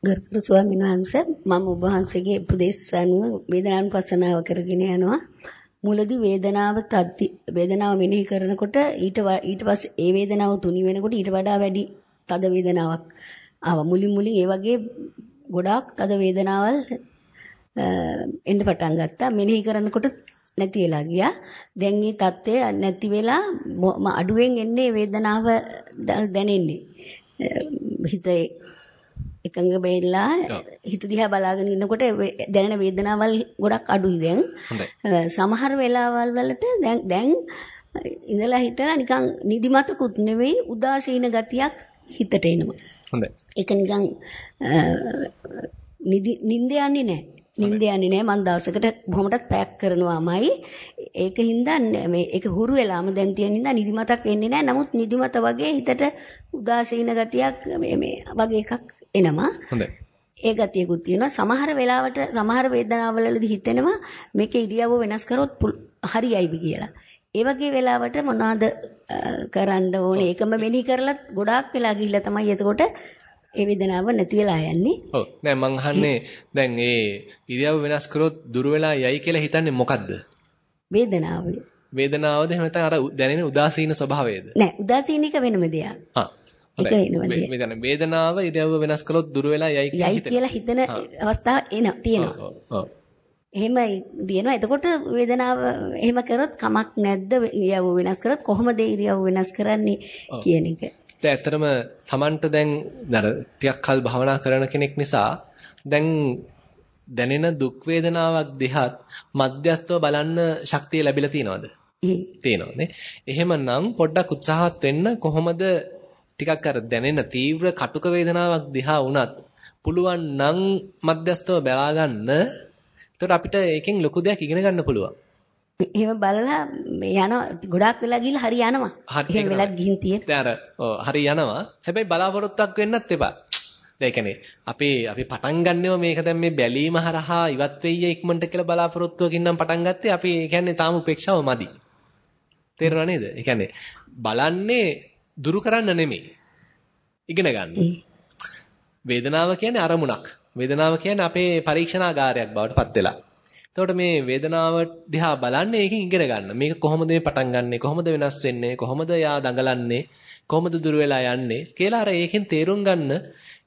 ගරුතර ස්වාමීන් වහන්සේ මම ඔබ වහන්සේගේ උපදේශ අනුව වේදනානුපස්සනාව කරගෙන යනවා. මුලදී වේදනාව තද්දි වේදනාව මෙනෙහි කරනකොට ඊට ඊට පස්සේ ඒ වේදනාව තුනි වෙනකොට ඊට වඩා වැඩි තද වේදනාවක් ආවා. මුලින් මුලින් ඒ වගේ ගොඩාක් තද වේදනාවල් එන්න පටන් ගත්තා. මෙනෙහි කරනකොට නැති වෙලා ගියා. දැන් මේ தත්ත්වය නැති වෙලා අඩුවෙන් එන්නේ වේදනාව දැනෙන්නේ. හිතේ එකඟ වෙලා හිත දිහා බලාගෙන ඉන්නකොට දැනෙන වේදනාවල් ගොඩක් අඩුයි දැන්. සමහර වෙලාවල් වලට දැන් දැන් ඉඳලා හිටලා නිකන් නිදිමතකුත් නෙවෙයි උදාසීන ගතියක් හිතට එනවා. හොඳයි. ඒක නිකන් නිදි නිින්ද යන්නේ නැහැ. නිින්ද යන්නේ නැහැ මම දවසකට බොහොමඩත් පැක් කරනවාමයි. ඒකින්ද මේ ඒක හුරු වෙලාම දැන් තියෙන නිසා නිදිමතක් එන්නේ නැහැ නමුත් නිදිමත වගේ හිතට උදාසීන ගතියක් මේ මේ වගේ එකක් එනවා. හොඳයි. ඒ ගතියකුත් තියෙනවා. සමහර වෙලාවට සමහර වේදනාවලදී හිතෙනවා මේක ඉරියව්ව වෙනස් කරොත් හරියයිද කියලා. ඒ වගේ වෙලාවට මොනවද කරන්න ඕනේ? ඒකම මෙනෙහි කරලත් ගොඩාක් වෙලා ගිහිල්ලා තමයි එතකොට ඒ වේදනාව නැති වෙලා යන්නේ. ඔව්. නෑ මං අහන්නේ දැන් ඒ ඉරියව් වෙනස් කරොත් දුර වෙලා යයි කියලා හිතන්නේ මොකද්ද? වේදනාව. වේදනාවද එහෙම නැත්නම් අර දැනෙන උදාසීන ස්වභාවයද? නෑ උදාසීන එක වෙනම දෙයක්. ආ. ඒක වේදනාව ඉරියව් වෙනස් කළොත් දුර වෙලා යයි කියලා හිතන. යයි කියලා හිතන අවස්ථාව එන තියෙනවා. ඔව්. එහෙම දිනනවා. එතකොට වේදනාව එහෙම කරොත් කමක් නැද්ද? ඉරියව් වෙනස් කරොත් කොහොමද ඉරියව් වෙනස් කරන්නේ කියන එක. දැන් ඇත්තටම Tamanට දැන් අර ටිකක් කල් භාවනා කරන කෙනෙක් නිසා දැන් දැනෙන දුක් වේදනාවක් දිහත් මධ්‍යස්තව බලන්න ශක්තිය ලැබිලා තියෙනවද? තියෙනවා නේ. එහෙමනම් පොඩ්ඩක් උත්සාහවත් වෙන්න කොහොමද ටිකක් අර දැනෙන තීව්‍ර කටුක වේදනාවක් දිහා වුණත් පුළුවන් නම් මධ්‍යස්තව බලා ගන්න. එතකොට අපිට ඒකෙන් ලොකු දෙයක් ඉගෙන ගන්න පුළුවන්. එහෙම බලලා යන ගොඩාක් වෙලා ගිහලා හරි යනවා. එහෙම වෙලත් ගිහින් තියෙන. දැන් අර හරි යනවා. හැබැයි බලාපොරොත්තුවක් වෙන්නත් එපා. දැන් කියන්නේ අපි අපි පටන් ගන්නෙව මේක දැන් මේ බැලීම හරහා ඉවත් වෙయ్య ඉක්මනට කියලා බලාපොරොත්තුවකින් නම් පටන් ගත්තේ අපි ඒ කියන්නේ තාම උපේක්ෂාව මදි. තේරුණා නේද? ඒ කියන්නේ බලන්නේ දුරු කරන්න නෙමෙයි. ඉගෙන ගන්න. වේදනාව කියන්නේ අරමුණක්. වේදනාව කියන්නේ අපේ පරීක්ෂණාගාරයක් බවට පත් වෙලා. එතකොට මේ වේදනාව දිහා බලන්නේ ඒකෙන් ඉගෙන ගන්න. මේක කොහොමද මේ පටන් ගන්නෙ? කොහොමද වෙනස් වෙන්නේ? කොහොමද යා දඟලන්නේ? කොහොමද දුර වෙලා යන්නේ? කියලා අර ඒකෙන් තේරුම් ගන්න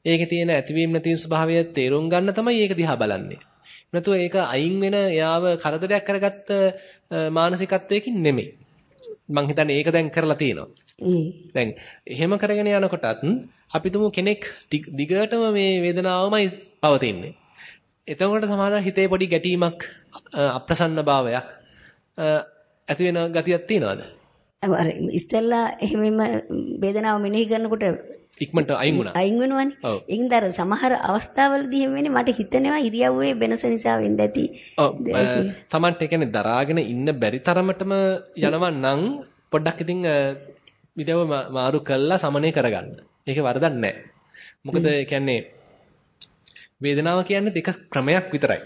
ඒකේ තියෙන ඇතිවීම නැතිවීම ස්වභාවය තේරුම් ගන්න තමයි ඒක දිහා බලන්නේ. නැතුව ඒක අයින් වෙන යාව කරදරයක් කරගත්ත මානසිකත්වයකින් නෙමෙයි. මං හිතන්නේ ඒක දැන් කරලා තියෙනවා. දැන් එහෙම කරගෙන යනකොටත් අපි තුමු කෙනෙක් දිගටම මේ වේදනාවමයි පවතින්නේ. එතකොට සමහරවිට හිතේ පොඩි ගැටීමක් අප්‍රසන්න භාවයක් ඇති වෙන ගතියක් තියනවාද? අර ඉස්සෙල්ලා එහෙමම වේදනාව මෙනෙහි කරනකොට ඉක්මනට අයින් වුණා. අයින් වෙනවනේ. ඒකින්ද අර සමහර අවස්ථාවලදී එහෙම වෙන්නේ මට හිතෙනවා ඉරියව්වේ වෙනස නිසා වෙන්න ඇති. ඔව්. Tamanට කියන්නේ දරාගෙන ඉන්න බැරි තරමටම යනවා නම් පොඩ්ඩක් ඉතින් විදව මාරු කළා සමනය කරගන්න. ඒක වරදක් නැහැ. මොකද කියන්නේ වේදනාව කියන්නේ දෙක ක්‍රමයක් විතරයි.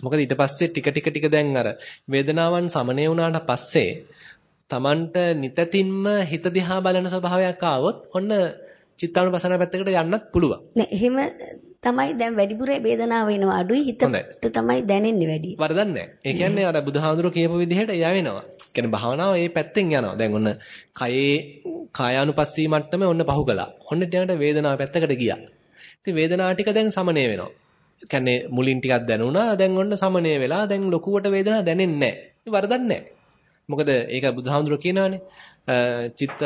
මොකද ඊට පස්සේ ටික ටික ටික දැන් අර වේදනාවන් සමනය වුණාට පස්සේ Tamanට නිතතින්ම හිත දිහා බලන ස්වභාවයක් ආවොත් ඔන්න චිත්තානුපසන පැත්තකට යන්නත් පුළුවන්. නෑ එහෙම තමයි දැන් වැඩිපුර වේදනාව වෙනවා අඩුයි හිතට තමයි දැනෙන්නේ වැඩි. වරදක් නෑ. ඒ කියන්නේ අර බුදුහාඳුර කියපු විදිහට එයා වෙනවා. කියන්නේ භාවනාව ඒ පැත්තෙන් යනවා. දැන් ඔන්න කයේ කායානුපස්සී මට්ටමේ ඔන්න පහු කළා. ඔන්න ඊට වේදනාව පැත්තකට ගියා. ඉතින් වේදනාව ටික දැන් සමනය වෙනවා. කියන්නේ මුලින් ටිකක් දැනුණා දැන් ඔන්න සමනය වෙලා දැන් ලොකුවට වේදනාවක් දැනෙන්නේ නැහැ. වරදක් නැහැ. මොකද ඒක බුදුහාමුදුර කියනවානේ. චිත්ත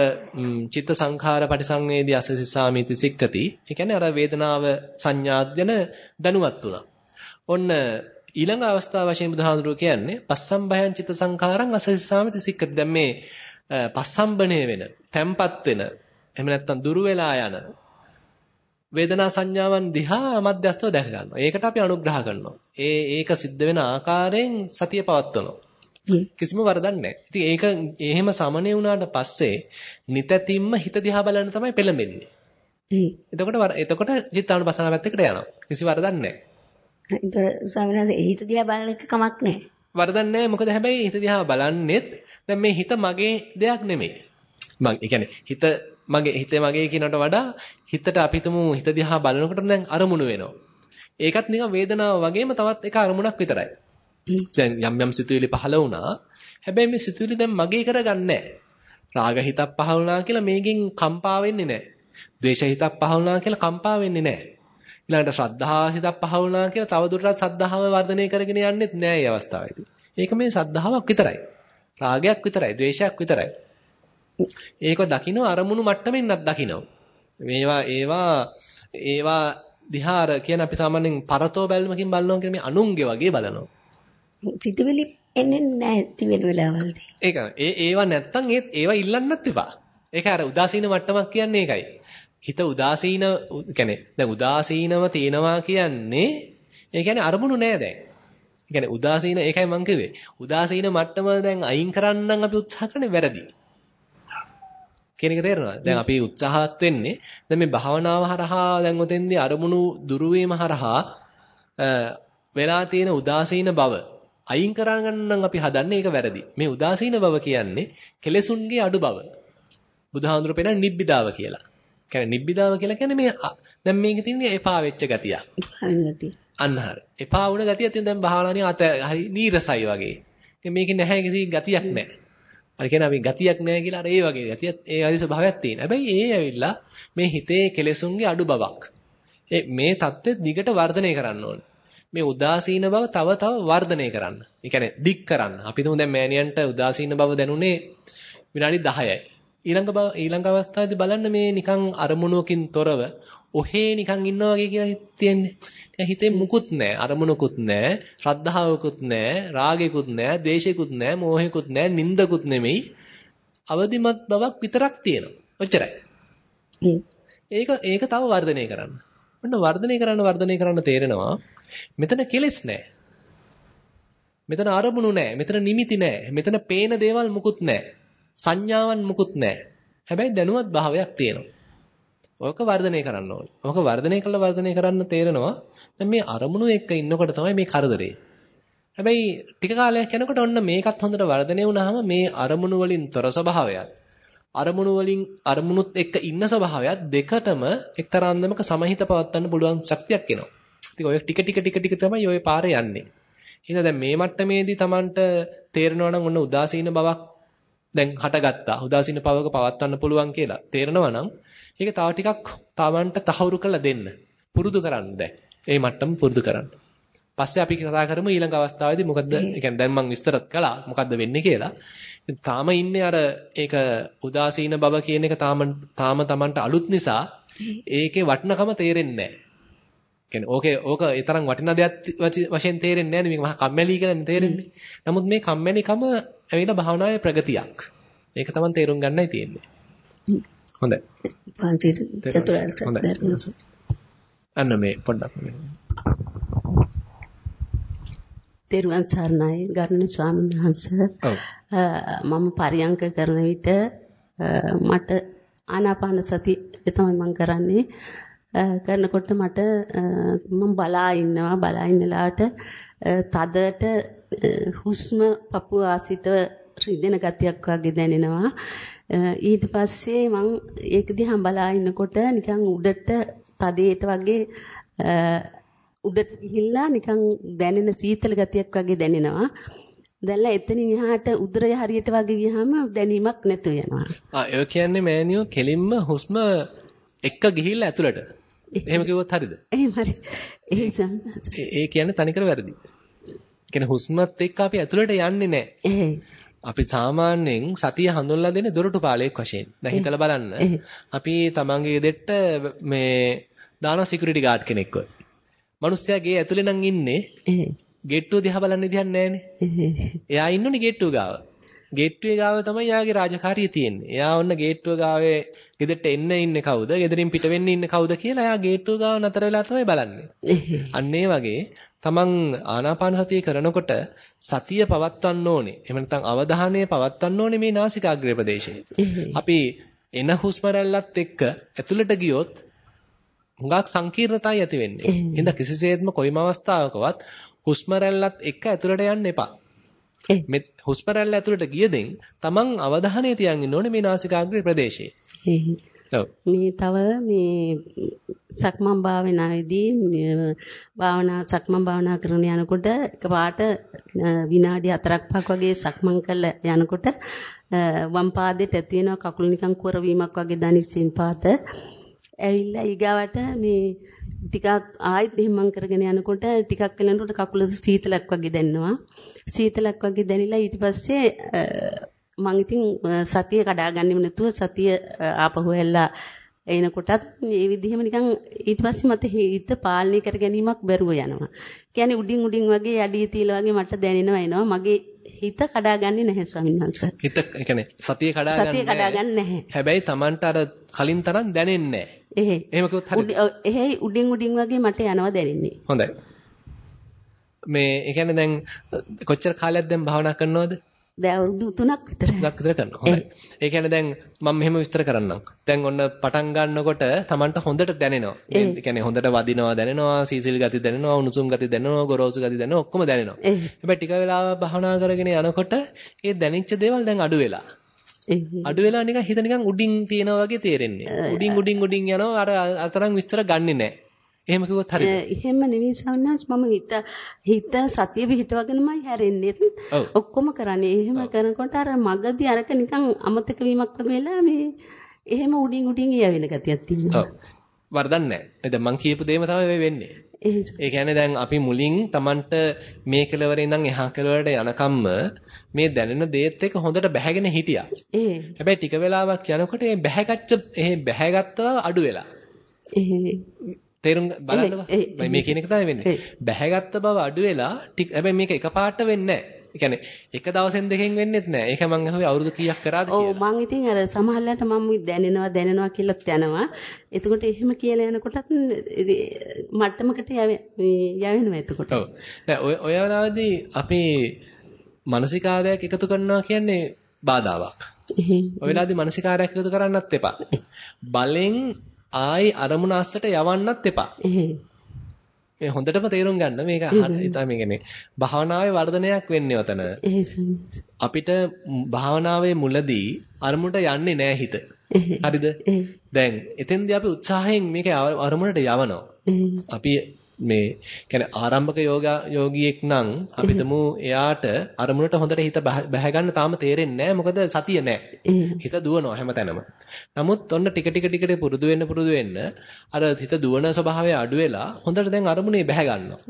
චිත්ත සංඛාර පටිසංවේදී අසසිසාමිති සික්කති. ඒ කියන්නේ අර වේදනාව සංඥාද්‍යන දැනුවත් වුණා. ඔන්න ඊළඟ අවස්ථාව වශයෙන් බුදුහාමුදුරුවෝ කියන්නේ පස්සම් භයං චිත්ත සංඛාරං අසසිසාමිති සික්කති. දැන් මේ පස්සම්බණය වෙන, තැම්පත් වෙන, එහෙම නැත්නම් දුරු වෙලා යන වේදනා සංඥාවන් දිහා මධ්‍යස්තව දැක ගන්නවා. ඒකට අපි අනුග්‍රහ කරනවා. ඒ ඒක සිද්ධ වෙන ආකාරයෙන් සතිය පවත්වනවා. කිසිම වරදක් නැහැ. ඉතින් ඒක එහෙම සමනය වුණාට පස්සේ නිතැතිම්ම හිත දිහා බලන්න තමයි පෙළඹෙන්නේ. එතකොට එතකොට චිත්තානුපසනාව පැත්තකට යනවා. කිසි වරදක් නැහැ. ඒතර ස්වාමීන් හිත දිහා බලන එක කමක් නැහැ. වරදක් නැහැ. මොකද හැබැයි හිත දිහා බලන්නෙත් දැන් මේ හිත මගේ දෙයක් නෙමෙයි. ඒ කියන්නේ හිත මගේ හිතේ මගේ කියනට වඩා හිතට අපි හිතමු හිත දිහා බලනකොට දැන් අරමුණු වෙනවා. ඒකත් නිකන් වේදනාව වගේම තවත් එක අරමුණක් විතරයි. දැන් යම් යම් සිතුවිලි පහළ වුණා. හැබැයි මේ සිතුවිලි දැන් මගේ කරගන්නේ රාග හිතක් පහළ වුණා කියලා මේකෙන් කම්පා වෙන්නේ නැහැ. ද්වේෂ හිතක් පහළ වුණා කියලා කම්පා වෙන්නේ නැහැ. ඊළඟට ශ්‍රද්ධා හිතක් පහළ වුණා කියලා තවදුරටත් ශ්‍රද්ධාව වර්ධනය කරගෙන යන්නෙත් නැහැ මේ අවස්ථාවේදී. ඒක මේ ශ්‍රද්ධාවක් විතරයි. රාගයක් විතරයි, ද්වේෂයක් විතරයි. ඒක දකින්න අරමුණු මට්ටමින්වත් දකින්න. මේවා ඒවා ඒවා දිහාර කියන අපි සාමාන්‍යයෙන් පරතෝ බැල්මකින් බලනවා කියන මේ අනුන්ගේ වගේ බලනවා. සිතුවිලි එන්නේ නැහැ තිබෙන වෙලාවල්දී. ඒක ඒ ඒවා නැත්තම් ඒත් ඒවා ඉල්ලන්නත් එපා. ඒක අර උදාසීන මට්ටමක් කියන්නේ ඒකයි. හිත උදාසීන කියන්නේ දැන් උදාසීනව තේනවා කියන්නේ ඒ කියන්නේ අරමුණු නෑ දැන්. ඒ කියන්නේ උදාසීන ඒකයි මං කිව්වේ. උදාසීන මට්ටම දැන් අයින් කරන්නම් අපි උත්සාහ කරන්නේ වැරදි. කියන එක තේරෙනවද? දැන් අපි උත්සාහත් වෙන්නේ දැන් මේ භාවනාව හරහා දැන් ඔතෙන්දී අරමුණු දුරු හරහා වෙලා තියෙන උදාසීන බව අයින් කරගන්නම් අපි හදන්නේ ඒක වැරදි. මේ උදාසීන බව කියන්නේ කෙලෙසුන්ගේ අඩු බව. බුදුහාඳුර පෙන්නන නිබ්බිදාව කියලා. කියන්නේ නිබ්බිදාව කියලා කියන්නේ මේ දැන් මේකේ තියෙන එපා වෙච්ච ගතිය. අන්න හරි. එපා වුණ ගතිය තියෙන දැන් භාවනාවේ අත හරි නීරසයි වගේ. මේකේ නැහැ කිසි ගතියක් නැහැ. අර කියන අපි ගතියක් නැහැ කියලා අර ඒ වගේ ගතියක් ඒ ආදි ස්වභාවයක් තියෙන. හැබැයි ඒ ඇවිල්ලා මේ හිතේ කෙලෙසුන්ගේ අඩු බවක්. ඒ මේ தත්ත්වෙ දිගට වර්ධනය කරන්න ඕනේ. මේ උදාසීන බව තව තව වර්ධනය කරන්න. ඒ කියන්නේ දික් කරන්න. අපි තුමු දැන් මෑනියන්ට උදාසීන බව දැනුනේ විනාඩි 10යි. ඊළඟ බව ඊළඟ අවස්ථාවේදී බලන්න මේ නිකන් අරමුණුවකින් තොරව ඔහේ නිකන් ඉන්නවා වගේ කියලා තියෙන්නේ. හිතේ මුකුත් නැහැ. අරමුණකුත් නැහැ. ශ්‍රද්ධාවකුත් නැහැ. රාගෙකුත් නැහැ. ද්වේෂෙකුත් නැහැ. මෝහෙකුත් නැහැ. නින්දකුත් නෙමෙයි. අවදිමත් බවක් විතරක් තියෙනවා. ඔච්චරයි. ඒක ඒක තව වර්ධනය කරන්න. ඔන්න වර්ධනය කරන්න වර්ධනය කරන්න තේරෙනවා මෙතන කෙලෙස් නැහැ. මෙතන අරමුණු නැහැ. මෙතන නිමිති නැහැ. මෙතන පේන දේවල් මුකුත් නැහැ. සංඥාවන් මුකුත් නැහැ. හැබැයි දැනුවත් භාවයක් තියෙනවා. ඕක වර්ධනය කරන්න ඕනේ. ඕක වර්ධනය කළා වර්ධනය කරන්න තේරෙනවා. දැන් මේ අරමුණු එක්ක ඉන්නකොට තමයි මේ කරදරේ. හැබැයි ටික කාලයක් යනකොට ඔන්න මේකත් හොඳට වර්ධනය වුණාම මේ අරමුණු වලින් තොර ස්වභාවයත් අරමුණු වලින් අරමුණුත් එක්ක ඉන්න ස්වභාවයත් දෙකටම එක්තරා අන්දමක සමහිත පවත්වන්න පුළුවන් ශක්තියක් එනවා. ඉතින් ඔය ටික ටික ටික ටික තමයි ඔය පාරේ යන්නේ. එහෙනම් දැන් මේ මට්ටමේදී Tamanට තේරෙනවා නම් ඔන්න උදාසීන බවක් දැන් හටගත්තා. උදාසීන පවක පවත්වන්න පුළුවන් කියලා තේරෙනවා නම් ඒක තව ටිකක් Tamanට තහවුරු කරලා දෙන්න. පුරුදු කරන්න දැන්. ඒ මට්ටම පුරුදු කරන්න. පස්සේ අපි කතා කරමු ඊළඟ අවස්ථාවේදී මොකද්ද? ඒ කියන්නේ දැන් මම විස්තරත් කළා මොකද්ද වෙන්නේ කියලා. තාම ඉන්නේ අර ඒක උදාසීන බව කියන එක තාම තාම Tamanට අලුත් නිසා ඒකේ වටිනකම තේරෙන්නේ නැහැ. කියන්නේ ඕකේ ඕක ඒ තරම් වටිනා දෙයක් වශයෙන් තේරෙන්නේ නැහැ නේ මේක මහා කම්මැලි කියලානේ තේරෙන්නේ. නමුත් මේ කම්මැලිකම ඇවිල්ලා භාවනාවේ ප්‍රගතියක්. ඒක තමයි තේරුම් ගන්නයි තියෙන්නේ. හොඳයි. පන්සිල් චතුරාර්ය සත්‍ය අන්න මේ පොඩ්ඩක් මේ. තෙරුවන් සරණයි ගරුණ ස්වාමීන් වහන්සේ. මම පරියංක කරන විට මට ආනාපාන සති තමයි මම කරන්නේ. කරනකොට මට මම බලා ඉන්නවා බලා ඉන්නලාට තදට හුස්ම පපුව ආසිතව රිදෙන ගතියක් වගේ දැනෙනවා ඊට පස්සේ මං ඒක දිහා බලා ඉන්නකොට නිකන් උඩට තදේට වගේ උඩට ගිහිල්ලා නිකන් දැනෙන සීතල ගතියක් වගේ දැනෙනවා දැන්ලා එතනින් එහාට උදරය හරියට වගේ ගියාම දැනීමක් නැතු වෙනවා. ආ ඒ කියන්නේ මෑනියෝ කෙලින්ම හුස්ම එක්ක ගිහිල්ලා ඇතුළට. එහෙම කිව්වොත් හරිද? එහෙම හරි. ඒ කියන්නේ තනිකර වැරදි. කියන්නේ හුස්මත් එක්ක අපි ඇතුළට යන්නේ නැහැ. අපි සාමාන්‍යයෙන් සතිය හඳුන්ලා දෙන්නේ දොරටුපාලයක් වශයෙන්. දැන් හිතලා බලන්න. අපි තමන්ගේ ගෙදරට මේ දානවා සිකියුරිටි ගාඩ් කෙනෙක්ව. මිනිස්සයා ගේ ඇතුලේ නම් ඉන්නේ. ගේට්ටුව දිහා බලන්න විදිහක් නැහැනේ. එයා ඉන්නෝනේ ගේට්ටුව ගාව. ගේට්ටුවේ ගාව තමයි යාගේ රාජකාරිය තියෙන්නේ. එයා ඔන්න ගේට්ටුව ගාවේ ගෙදරට එන්න ඉන්නේ කවුද? ගෙදරින් පිට වෙන්න ඉන්නේ කවුද කියලා එයා ගේට්ටුව ගාව නතර වෙලා තමයි බලන්නේ. අන්න වගේ තමන් ආනාපාන සතිය කරනකොට සතිය පවත්වන්න ඕනේ. එහෙම නැත්නම් අවධානය පවත්වන්න ඕනේ මේ නාසිකාග්‍රේ ප්‍රදේශයේ. අපි එන හුස්ම රැල්ලත් එක්ක ඇතුළට ගියොත් හුඟක් සංකීර්ණතාවය ඇති වෙන්නේ. එහෙනම් කිසිසේත්ම කොයිම අවස්ථාවකවත් හුස්ම රැල්ලත් එක්ක ඇතුළට යන්න එපා. මේ හුස්ම රැල්ල ඇතුළට ගියදෙන් තමන් අවධානය තියන් ඉන්න ඕනේ මේ නාසිකාග්‍රේ ප්‍රදේශයේ. ඔව්. මේ තව මේ සක්මන් භාවනාවේදී මේ භාවනා සක්මන් භාවනා කරන යනකොට එකපාරට විනාඩි 4ක් 5ක් වගේ සක්මන් කරලා යනකොට වම් පාදයට ඇති වෙනවා කකුල නිකන් කොර වීමක් වගේ දනිසින් පාත. ඇවිල්ලා ඊගාවට මේ ටිකක් ආයෙත් එහෙම මං කරගෙන යනකොට ටිකක් වෙනකොට කකුල සීතලක් වගේ දැනෙනවා. සීතලක් වගේ දැනිලා ඊට පස්සේ මං ඉතින් සතිය කඩාගන්නෙම නැතුව සතිය ආපහු හැල්ලා එනකොටත් මේ විදිහම නිකන් ඊට පස්සේ මට හිත පාලනය කර ගැනීමක් බැරුව යනවා. කියන්නේ උඩින් උඩින් වගේ යඩිය තියලා වගේ මට දැනෙනවා එනවා. මගේ හිත කඩාගන්නේ නැහැ ස්වාමීන් වහන්සේ. හිත කියන්නේ සතිය කඩාගන්නේ සතිය කඩාගන්නේ නැහැ. හැබැයි Tamanට අර කලින් තරම් දැනෙන්නේ නැහැ. එහෙ. එහෙම කිව්වොත් හරිද? එහෙයි උඩින් උඩින් වගේ මට යනවා දැනෙන්නේ. හොඳයි. මේ ඒ කියන්නේ දැන් කොච්චර කාලයක් දැන් භාවනා කරනවද? දැන් අවුරුදු 3ක් විතර. 3ක් විතර කරනවා. හොඳයි. ඒ කියන්නේ දැන් මම මෙහෙම විස්තර කරන්නම්. දැන් ඔන්න පටන් ගන්නකොට Tamanට හොඳට දැනෙනවා. ඒ කියන්නේ හොඳට වදිනවා දැනෙනවා, සීසිල් ගති දැනෙනවා, උණුසුම් ගති දැනෙනවා, ගොරෝසු ගති දැනෙනවා, ඔක්කොම දැනෙනවා. හැබැයි ටික වෙලාවක් භාවනා කරගෙන යනකොට ඒ දැනෙච්ච දේවල් දැන් අඩු වෙලා. අඩු වෙලා නිකන් හිත නිකන් උඩින් තියනවා වගේ තේරෙන්නේ. උඩින් උඩින් උඩින් යනවා අර අතරම් විස්තර ගන්නෙ නැහැ. එහෙම කිව්වොත් හරිද? එහෙම නෙවෙයි ස්වාමීනාස් මම හිත හිත සතිය පිහිටවගෙනමයි හැරෙන්නේ. ඔක්කොම කරන්නේ. එහෙම කරනකොට අර මගදී අරක නිකන් අමතක වීමක් වගේ වෙලා මේ එහෙම උඩින් උඩින් යවෙන ගතියක් තියෙනවා. ඔව්. වරදක් නැහැ. දැන් මං කියපු දෙයම තමයි වෙන්නේ. ඒ කියන්නේ දැන් අපි මුලින් Tamanට මේ කෙලවරේ ඉඳන් එහා කෙලවරට යනකම්ම මේ දැනෙන දේත් එක්ක හොඳට බැහැගෙන හිටියා. ඒ. හැබැයි ටික වෙලාවක් යනකොට මේ බැහැගච්ච මේ බැහැගත්තව අඩු වෙලා. ඒ. තේරුම් බලන්නකෝ. මේ කියන එක තමයි වෙන්නේ. බැහැගත්ත බව අඩු වෙලා ටික හැබැයි මේක එකපාරට වෙන්නේ නැහැ. ඒ කියන්නේ එක දවසෙන් දෙකෙන් වෙන්නේත් නැහැ. ඒක මං අහුවේ අවුරුදු කීයක් කරාද කියලා. ඔව් මං ඉතින් අර සමහරවිට මම දැනෙනවා දැනෙනවා කියලාත් යනවා. එතකොට එහෙම කියලා යනකොටත් මට්ටමකට යවෙනවා එතකොට. ඔව්. ඔය ඔය වෙලාවේදී අපි මානසිකාරයක් එකතු කරනවා කියන්නේ බාධාවක්. ඔය වෙලාවේදී මානසිකාරයක් එකතු කරන්නත් එපා. බලෙන් ආයි අරමුණ අස්සට යවන්නත් එපා. මේ හොඳටම තේරුම් ගන්න මේක හිතා මේ කියන්නේ භාවනාවේ වර්ධනයක් වෙන්නේ ඔතන. අපිට භාවනාවේ මුලදී අරමුණට යන්නේ නැහැ හිත. හරිද? දැන් එතෙන්දී අපි උත්සාහයෙන් මේක අරමුණට යවනවා. අපි මේ කියන්නේ ආරම්භක යෝගා යෝගියෙක් නම් අපි තමු එයාට අරමුණට හොඳට හිත බැහැ ගන්න තාම තේරෙන්නේ නැහැ මොකද සතිය නැහැ. හිත දුවනවා හැමතැනම. නමුත් ඔන්න ටික ටික ටික පුරුදු වෙන්න පුරුදු වෙන්න අර හිත දුවන ස්වභාවය අඩු වෙලා හොඳට දැන් අරමුණේ බැහැ ගන්නවා.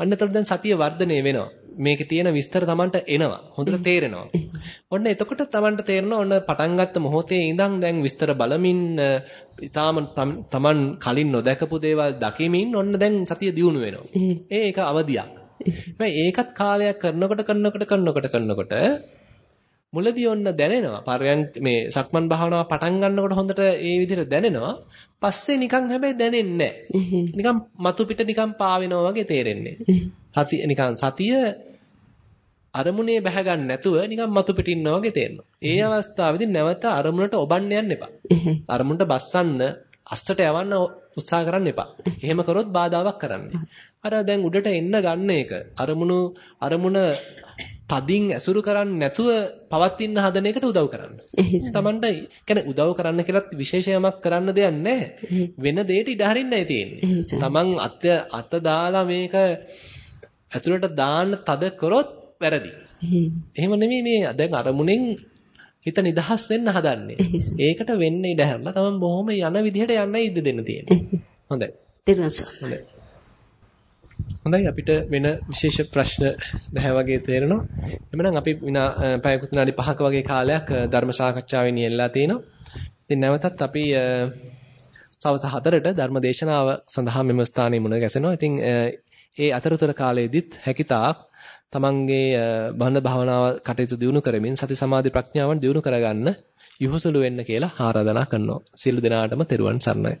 අන්න එතකොට දැන් සතිය වර්ධනය වෙනවා. මේකේ තියෙන විස්තර Tamanට එනවා. හොඳට තේරෙනවා. ඔන්න එතකොට Tamanට තේරෙනවා ඔන්න පටන් ගත්ත මොහොතේ ඉඳන් දැන් විස්තර බලමින් ඊටාම Taman කලින් නොදකපු දේවල් දකිමින් ඔන්න දැන් සතිය දියුණු වෙනවා. ඒක අවදියක්. ඒකත් කාලයක් කරනකොට කරනකොට කරනකොට කරනකොට මුලදී ඔන්න දැනෙනවා. පරයන්ක මේ සක්මන් භාවනාව පටන් ගන්නකොට හොඳට ඒ විදිහට දැනෙනවා. පස්සේ නිකන් හැබැයි දැනෙන්නේ නැහැ. නිකන් මතු පිට නිකන් පාවෙනවා වගේ තේරෙන්නේ. සතිය නිකන් සතිය අරමුණේ බැහැ ගන්න නැතුව නිකන් මතු පිට ඉන්නවා වගේ තේරෙනවා. ඒ අවස්ථාවේදී නැවත අරමුණට ඔබන්න යන්න එපා. අරමුණට බස්සන්න අස්සට යවන්න උත්සාහ කරන්න එපා. එහෙම කරොත් බාධාවක් කරන්නේ. අර දැන් උඩට එන්න ගන්න එක අරමුණු අරමුණ තදින් ඇසුරු කරන්නේ නැතුව පවත්ින්න හදන එකට උදව් කරන්න. තමන්ට කියන්නේ උදව් කරන්න කියලත් විශේෂයමක් කරන්න දෙයක් නැහැ. වෙන දෙයකට ඉඩ හරින්නයි තියෙන්නේ. තමන් අත අත දාලා මේක ඇතුළට දාන්න තද කරොත් වැරදි. එහෙම නෙමෙයි මේ දැන් අරමුණෙන් හිත නිදහස් වෙන්න හදන්නේ. ඒකට වෙන්න ඉඩ හැරලා තමන් බොහොම යන විදිහට යන්නයි ඉඩ දෙන්න තියෙන්නේ. හොඳයි. හොඳයි. හොඳයි අපිට වෙන විශේෂ ප්‍රශ්න නැහැ වගේ තේරෙනවා. එhmenan අපි විනා පැයකුත් විනාඩි 5ක වගේ කාලයක් ධර්ම සාකච්ඡාවේ නියැලලා තිනවා. ඉතින් නැවතත් අපි සවස් 4ට ධර්ම දේශනාව සඳහා මෙම ස්ථානයේ මුණ ගැසෙනවා. ඉතින් ඒ අතරතුර කාලයේදීත් හැකිතාක් තමන්ගේ බඳ භාවනාව කටයුතු දියුණු කරමින් සති සමාධි ප්‍රඥාවන් දියුණු කරගන්න යොහුසුළු වෙන්න කියලා ආරාධනා කරනවා. සියලු දෙනාටම තෙරුවන් සරණයි.